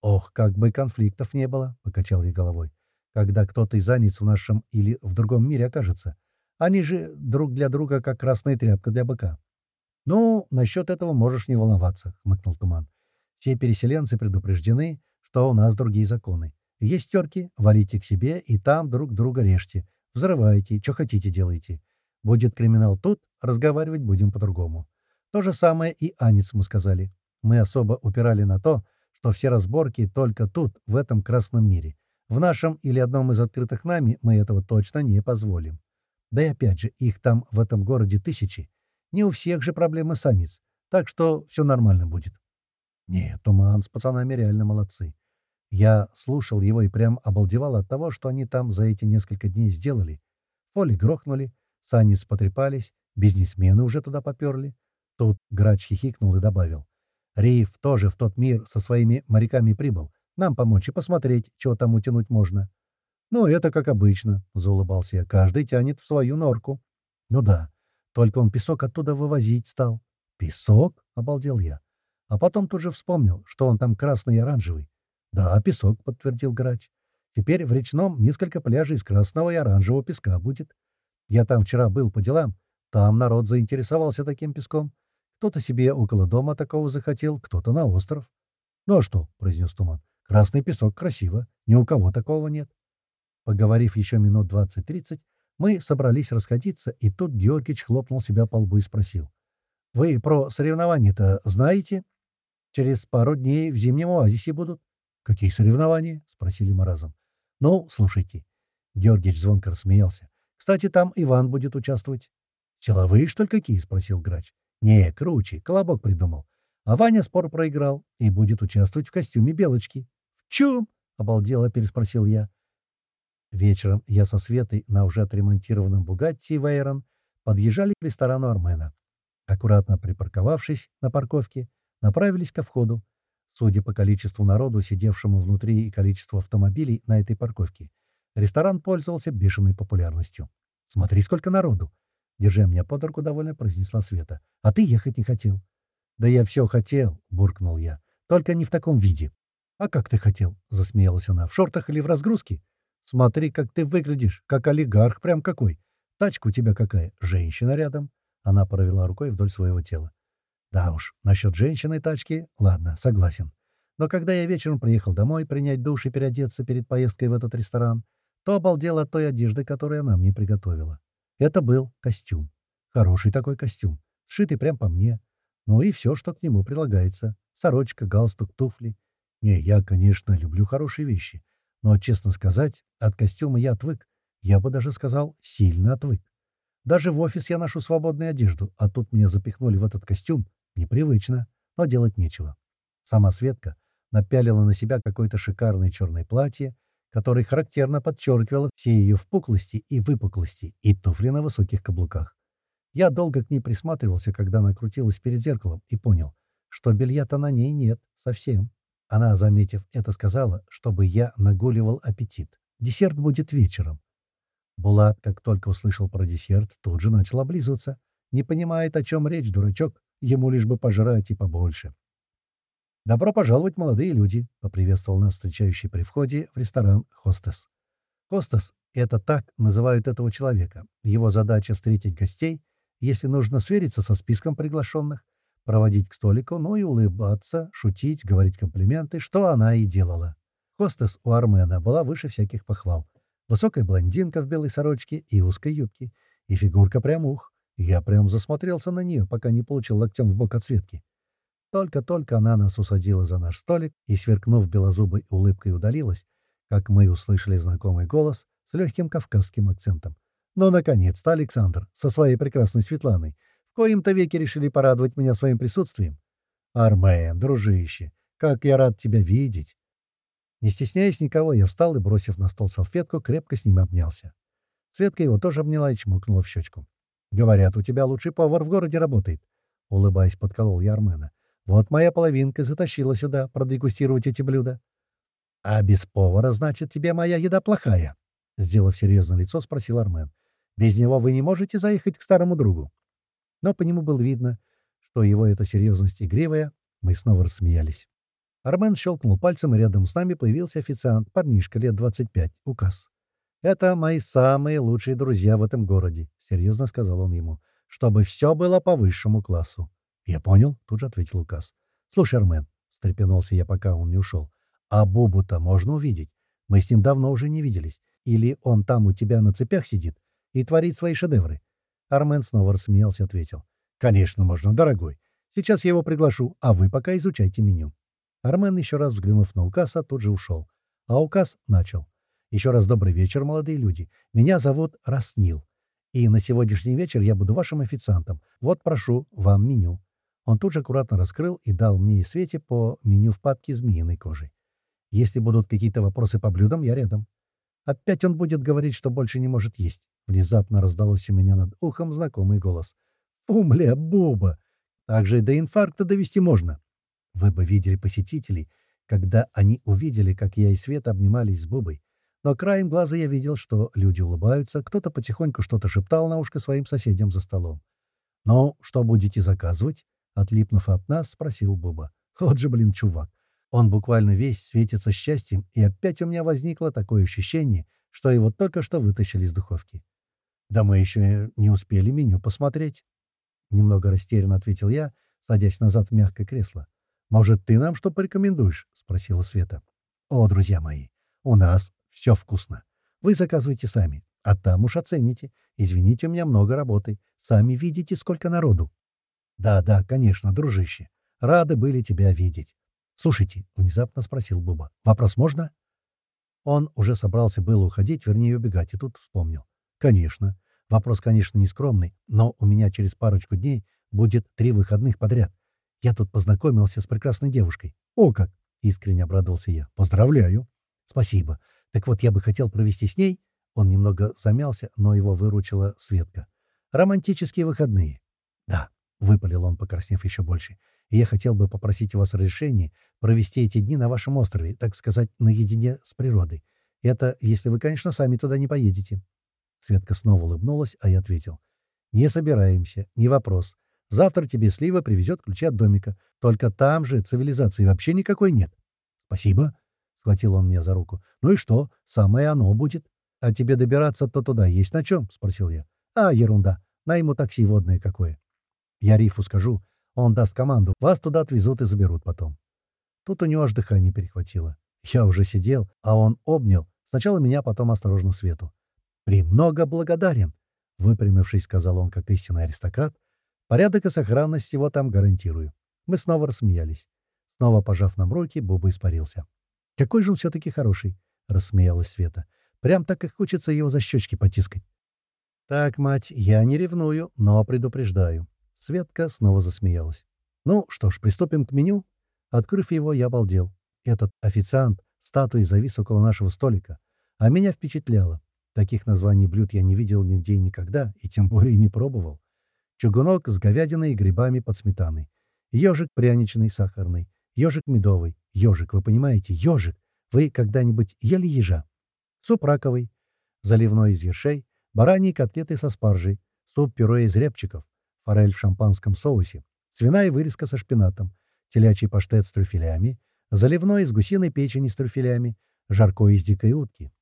«Ох, как бы конфликтов не было», — покачал я головой, «когда кто-то из анец в нашем или в другом мире окажется. Они же друг для друга как красная тряпка для быка». «Ну, насчет этого можешь не волноваться», — хмыкнул Туман. «Все переселенцы предупреждены, что у нас другие законы. Есть терки, валите к себе и там друг друга режьте. Взрывайте, что хотите делайте. Будет криминал тут, разговаривать будем по-другому. То же самое и Анец мы сказали. Мы особо упирали на то, что все разборки только тут, в этом красном мире. В нашем или одном из открытых нами мы этого точно не позволим. Да и опять же, их там в этом городе тысячи. Не у всех же проблемы с Анец, так что все нормально будет. Нет, Туман с пацанами реально молодцы. Я слушал его и прям обалдевал от того, что они там за эти несколько дней сделали. Поле грохнули, сани потрепались, бизнесмены уже туда поперли. Тут грач хихикнул и добавил. Рейф тоже в тот мир со своими моряками прибыл. Нам помочь и посмотреть, что там утянуть можно. «Ну, это как обычно», — заулыбался я. «Каждый тянет в свою норку». «Ну да, только он песок оттуда вывозить стал». «Песок?» — обалдел я. А потом тут же вспомнил, что он там красный и оранжевый. «Да, песок», — подтвердил грач. «Теперь в речном несколько пляжей из красного и оранжевого песка будет. Я там вчера был по делам. Там народ заинтересовался таким песком. Кто-то себе около дома такого захотел, кто-то на остров». «Ну а что?» — произнес Туман. «Красный песок красиво. Ни у кого такого нет». Поговорив еще минут двадцать-тридцать, мы собрались расходиться, и тут Георгич хлопнул себя по лбу и спросил. «Вы про соревнования-то знаете?» Через пару дней в зимнем оазисе будут. «Какие соревнования?» — спросили мы разом. «Ну, слушайте». Георгиевич звонко рассмеялся. «Кстати, там Иван будет участвовать». «Силовые, что ли, какие?» — спросил грач. «Не, круче. Колобок придумал. А Ваня спор проиграл и будет участвовать в костюме Белочки». «В чем?» — обалдело переспросил я. Вечером я со Светой на уже отремонтированном «Бугатти» Вейрон подъезжали к ресторану Армена. Аккуратно припарковавшись на парковке, направились ко входу. Судя по количеству народу, сидевшему внутри и количеству автомобилей на этой парковке, ресторан пользовался бешеной популярностью. «Смотри, сколько народу!» Держа меня под руку, довольно произнесла Света. «А ты ехать не хотел». «Да я все хотел», — буркнул я. «Только не в таком виде». «А как ты хотел?» — засмеялась она. «В шортах или в разгрузке?» «Смотри, как ты выглядишь, как олигарх прям какой. Тачка у тебя какая? Женщина рядом». Она провела рукой вдоль своего тела. Да уж, насчет женщины тачки, ладно, согласен. Но когда я вечером приехал домой принять душ и переодеться перед поездкой в этот ресторан, то обалдел от той одежды, которую она мне приготовила. Это был костюм. Хороший такой костюм, сшитый прям по мне. Ну и все, что к нему прилагается. Сорочка, галстук, туфли. Не, я, конечно, люблю хорошие вещи. Но, честно сказать, от костюма я отвык. Я бы даже сказал, сильно отвык. Даже в офис я ношу свободную одежду, а тут меня запихнули в этот костюм, Непривычно, но делать нечего. Сама Светка напялила на себя какое-то шикарное черное платье, которое характерно подчеркивало все ее впуклости и выпуклости, и туфли на высоких каблуках. Я долго к ней присматривался, когда она крутилась перед зеркалом, и понял, что белья-то на ней нет совсем. Она, заметив это, сказала, чтобы я нагуливал аппетит. Десерт будет вечером. Булат, как только услышал про десерт, тут же начал облизываться. Не понимает, о чем речь, дурачок. Ему лишь бы пожрать и побольше. «Добро пожаловать, молодые люди!» — поприветствовал нас встречающий при входе в ресторан «Хостес». «Хостес» — это так называют этого человека. Его задача — встретить гостей, если нужно свериться со списком приглашенных, проводить к столику, ну и улыбаться, шутить, говорить комплименты, что она и делала. Хостес у Армена была выше всяких похвал. Высокая блондинка в белой сорочке и узкой юбке, и фигурка прям ух. Я прям засмотрелся на нее, пока не получил локтем в бок от Светки. Только-только она нас усадила за наш столик и, сверкнув белозубой улыбкой, удалилась, как мы услышали знакомый голос с легким кавказским акцентом. «Ну, наконец-то, Александр, со своей прекрасной Светланой, в коем-то веке решили порадовать меня своим присутствием. Армен, дружище, как я рад тебя видеть!» Не стесняясь никого, я встал и, бросив на стол салфетку, крепко с ним обнялся. Светка его тоже обняла и чмокнула в щечку. «Говорят, у тебя лучший повар в городе работает», — улыбаясь, подколол я Армена. «Вот моя половинка затащила сюда продегустировать эти блюда». «А без повара, значит, тебе моя еда плохая?» — сделав серьезное лицо, спросил Армен. «Без него вы не можете заехать к старому другу?» Но по нему было видно, что его эта серьезность игривая. Мы снова рассмеялись. Армен щелкнул пальцем, и рядом с нами появился официант, парнишка лет 25, указ. «Это мои самые лучшие друзья в этом городе», — серьезно сказал он ему, — «чтобы все было по высшему классу». «Я понял», — тут же ответил указ. «Слушай, Армен», — встрепенулся я, пока он не ушел, — «а Бубу-то можно увидеть? Мы с ним давно уже не виделись. Или он там у тебя на цепях сидит и творит свои шедевры?» Армен снова рассмеялся и ответил. «Конечно можно, дорогой. Сейчас я его приглашу, а вы пока изучайте меню». Армен, еще раз взглянув на указа, тут же ушел. А указ начал. Еще раз добрый вечер, молодые люди. Меня зовут Раснил. И на сегодняшний вечер я буду вашим официантом. Вот, прошу, вам меню». Он тут же аккуратно раскрыл и дал мне и Свете по меню в папке змеиной кожи. «Если будут какие-то вопросы по блюдам, я рядом». Опять он будет говорить, что больше не может есть. Внезапно раздалось у меня над ухом знакомый голос. «Умля, Буба! Так же и до инфаркта довести можно». Вы бы видели посетителей, когда они увидели, как я и Света обнимались с Бубой. Но краем глаза я видел, что люди улыбаются, кто-то потихоньку что-то шептал на ушко своим соседям за столом. «Ну, что будете заказывать?» Отлипнув от нас, спросил Буба. «Вот же, блин, чувак. Он буквально весь светится счастьем, и опять у меня возникло такое ощущение, что его только что вытащили из духовки. Да мы еще не успели меню посмотреть». Немного растерянно ответил я, садясь назад в мягкое кресло. «Может, ты нам что порекомендуешь?» — спросила Света. «О, друзья мои, у нас все вкусно. Вы заказывайте сами, а там уж оцените. Извините, у меня много работы. Сами видите, сколько народу. Да, да, конечно, дружище. Рады были тебя видеть. Слушайте, — внезапно спросил Буба, — вопрос можно? Он уже собрался было уходить, вернее, убегать, и тут вспомнил. Конечно. Вопрос, конечно, не скромный, но у меня через парочку дней будет три выходных подряд. Я тут познакомился с прекрасной девушкой. О как! — искренне обрадовался я. Поздравляю. Спасибо. Так вот, я бы хотел провести с ней... Он немного замялся, но его выручила Светка. Романтические выходные. Да, — выпалил он, покраснев еще больше. Я хотел бы попросить у вас разрешения провести эти дни на вашем острове, так сказать, наедине с природой. Это, если вы, конечно, сами туда не поедете. Светка снова улыбнулась, а я ответил. «Не собираемся. Не вопрос. Завтра тебе Слива привезет ключи от домика. Только там же цивилизации вообще никакой нет». «Спасибо», — схватил он меня за руку. «Ну и что? Самое оно будет. А тебе добираться-то туда есть на чем?» — спросил я. «А, ерунда. Найму такси водное какое». «Я Рифу скажу. Он даст команду. Вас туда отвезут и заберут потом». Тут у него аж дыхание перехватило. Я уже сидел, а он обнял. Сначала меня, потом осторожно Свету. «Премного благодарен», — выпрямившись, сказал он, как истинный аристократ. «Порядок и сохранность его там гарантирую». Мы снова рассмеялись. Снова пожав нам руки, Буба испарился. «Какой же он все-таки хороший!» — рассмеялась Света. «Прям так и хочется его за щечки потискать». «Так, мать, я не ревную, но предупреждаю». Светка снова засмеялась. «Ну что ж, приступим к меню». Открыв его, я обалдел. Этот официант статуей завис около нашего столика. А меня впечатляло. Таких названий блюд я не видел нигде и никогда, и тем более не пробовал. Чугунок с говядиной и грибами под сметаной. Ежик пряничный, сахарный. Ежик медовый. Ежик, вы понимаете, ежик. Вы когда-нибудь ели ежа? Суп раковый. Заливной из ершей. Бараньи котлеты со спаржей. Суп-пюре из репчиков. Форель в шампанском соусе. Свиная вырезка со шпинатом. Телячий паштет с трюфелями. Заливной из гусиной печени с трюфелями. Жаркое из дикой утки.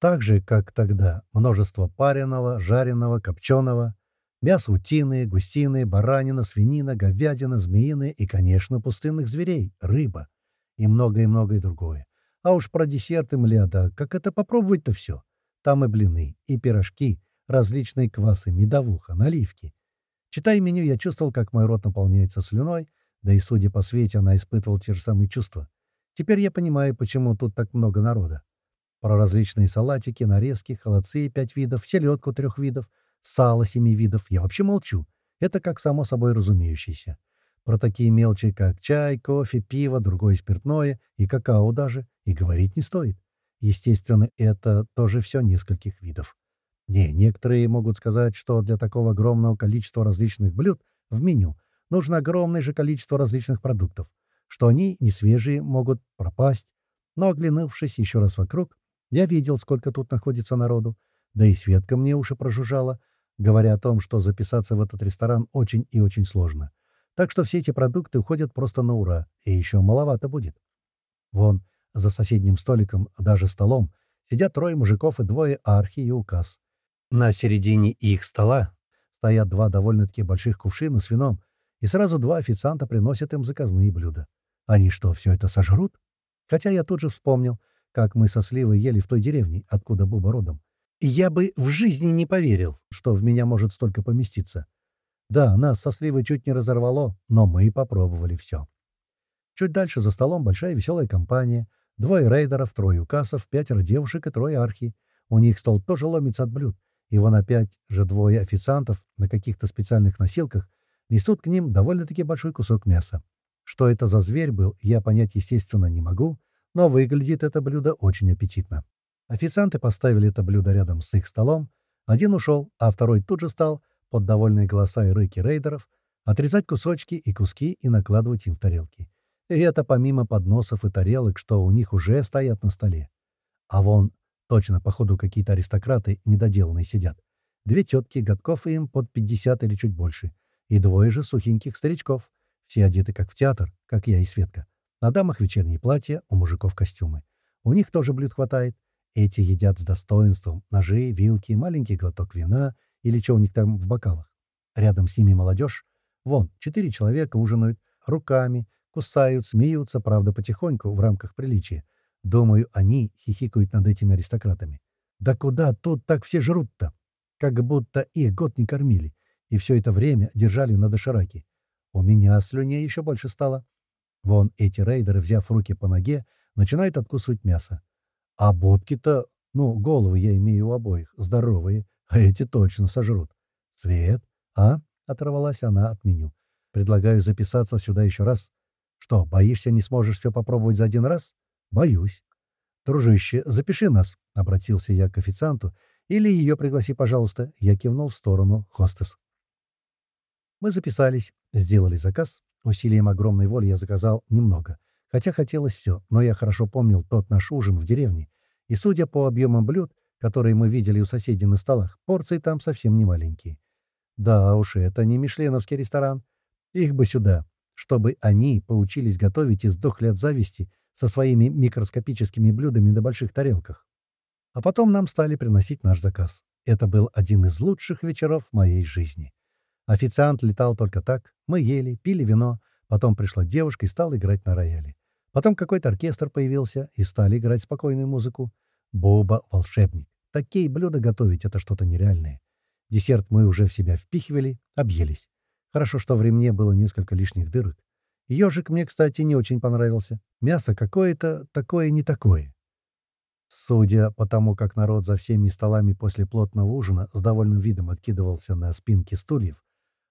Так же, как тогда, множество пареного, жареного, копченого, мясо утиные, гусиные, баранина, свинина, говядина, змеиные и, конечно, пустынных зверей, рыба и многое-многое другое. А уж про десерты мляда, как это попробовать-то все? Там и блины, и пирожки, различные квасы, медовуха, наливки. Читая меню, я чувствовал, как мой рот наполняется слюной, да и, судя по свете, она испытывала те же самые чувства. Теперь я понимаю, почему тут так много народа. Про различные салатики, нарезки, холодцы пять видов, селедку трех видов, сало семи видов я вообще молчу. Это как само собой разумеющееся. Про такие мелочи, как чай, кофе, пиво, другое спиртное и какао даже, и говорить не стоит. Естественно, это тоже все нескольких видов. Не, некоторые могут сказать, что для такого огромного количества различных блюд в меню нужно огромное же количество различных продуктов, что они не свежие могут пропасть. Но, оглянувшись еще раз вокруг, я видел, сколько тут находится народу, да и Светка мне уши прожужжала, говоря о том, что записаться в этот ресторан очень и очень сложно. Так что все эти продукты уходят просто на ура, и еще маловато будет. Вон, за соседним столиком, даже столом, сидят трое мужиков и двое архи и указ. На середине их стола стоят два довольно-таки больших кувшина с вином, и сразу два официанта приносят им заказные блюда. Они что, все это сожрут? Хотя я тут же вспомнил, как мы со Сливой ели в той деревне, откуда Буба родом. Я бы в жизни не поверил, что в меня может столько поместиться. Да, нас со Сливой чуть не разорвало, но мы попробовали все. Чуть дальше за столом большая веселая компания. Двое рейдеров, трое укасов, пятеро девушек и трое архи. У них стол тоже ломится от блюд. И вон опять же двое официантов на каких-то специальных носилках несут к ним довольно-таки большой кусок мяса. Что это за зверь был, я понять, естественно, не могу, но выглядит это блюдо очень аппетитно. Официанты поставили это блюдо рядом с их столом. Один ушел, а второй тут же стал, под довольные голоса и рыки рейдеров, отрезать кусочки и куски и накладывать им в тарелки. И это помимо подносов и тарелок, что у них уже стоят на столе. А вон, точно, походу, какие-то аристократы недоделанные сидят. Две тетки, годков им под 50 или чуть больше. И двое же сухеньких старичков. Все одеты как в театр, как я и Светка. На дамах вечерние платья, у мужиков костюмы. У них тоже блюд хватает. Эти едят с достоинством. Ножи, вилки, маленький глоток вина или что у них там в бокалах. Рядом с ними молодежь. Вон, четыре человека ужинают руками, кусают, смеются, правда, потихоньку, в рамках приличия. Думаю, они хихикают над этими аристократами. Да куда тут так все жрут-то? Как будто их год не кормили, и все это время держали на дошираке. У меня слюней еще больше стало. Вон эти рейдеры, взяв руки по ноге, начинают откусывать мясо. А бодки-то, ну, головы я имею у обоих, здоровые, а эти точно сожрут. Свет, а? Оторвалась она от меню. Предлагаю записаться сюда еще раз. Что, боишься, не сможешь все попробовать за один раз? Боюсь. Дружище, запиши нас, — обратился я к официанту. Или ее пригласи, пожалуйста. Я кивнул в сторону хостес. Мы записались, сделали заказ. Усилием огромной воли я заказал немного. Хотя хотелось все, но я хорошо помнил тот наш ужин в деревне. И судя по объемам блюд, которые мы видели у соседей на столах, порции там совсем не маленькие. Да уж, это не мишленовский ресторан. Их бы сюда, чтобы они поучились готовить и сдохли от зависти со своими микроскопическими блюдами на больших тарелках. А потом нам стали приносить наш заказ. Это был один из лучших вечеров моей жизни. Официант летал только так, мы ели, пили вино, потом пришла девушка и стала играть на рояле. Потом какой-то оркестр появился и стали играть спокойную музыку. Боба — волшебник. Такие блюда готовить — это что-то нереальное. Десерт мы уже в себя впихивали, объелись. Хорошо, что в ремне было несколько лишних дырок. Ежик мне, кстати, не очень понравился. Мясо какое-то такое не такое. Судя по тому, как народ за всеми столами после плотного ужина с довольным видом откидывался на спинки стульев,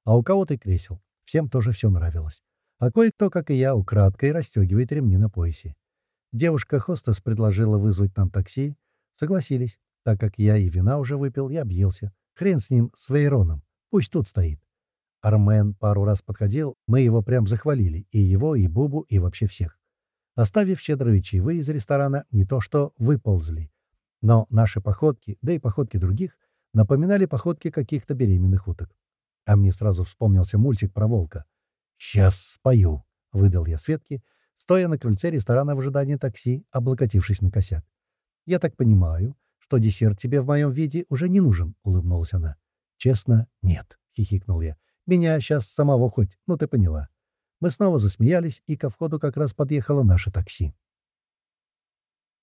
а у кого-то кресел, всем тоже все нравилось. А кое-кто, как и я, украдкой расстегивает ремни на поясе. Девушка-хостес предложила вызвать нам такси. Согласились, так как я и вина уже выпил, и объелся. Хрен с ним, с Вейроном. Пусть тут стоит. Армен пару раз подходил, мы его прям захвалили. И его, и Бубу, и вообще всех. Оставив щедрые чаевые из ресторана, не то что выползли. Но наши походки, да и походки других, напоминали походки каких-то беременных уток. А мне сразу вспомнился мультик про волка. «Сейчас спою», — выдал я Светке, стоя на крыльце ресторана в ожидании такси, облокотившись на косяк. «Я так понимаю, что десерт тебе в моем виде уже не нужен», — улыбнулась она. «Честно, нет», — хихикнул я. «Меня сейчас самого хоть, ну ты поняла». Мы снова засмеялись, и ко входу как раз подъехало наше такси.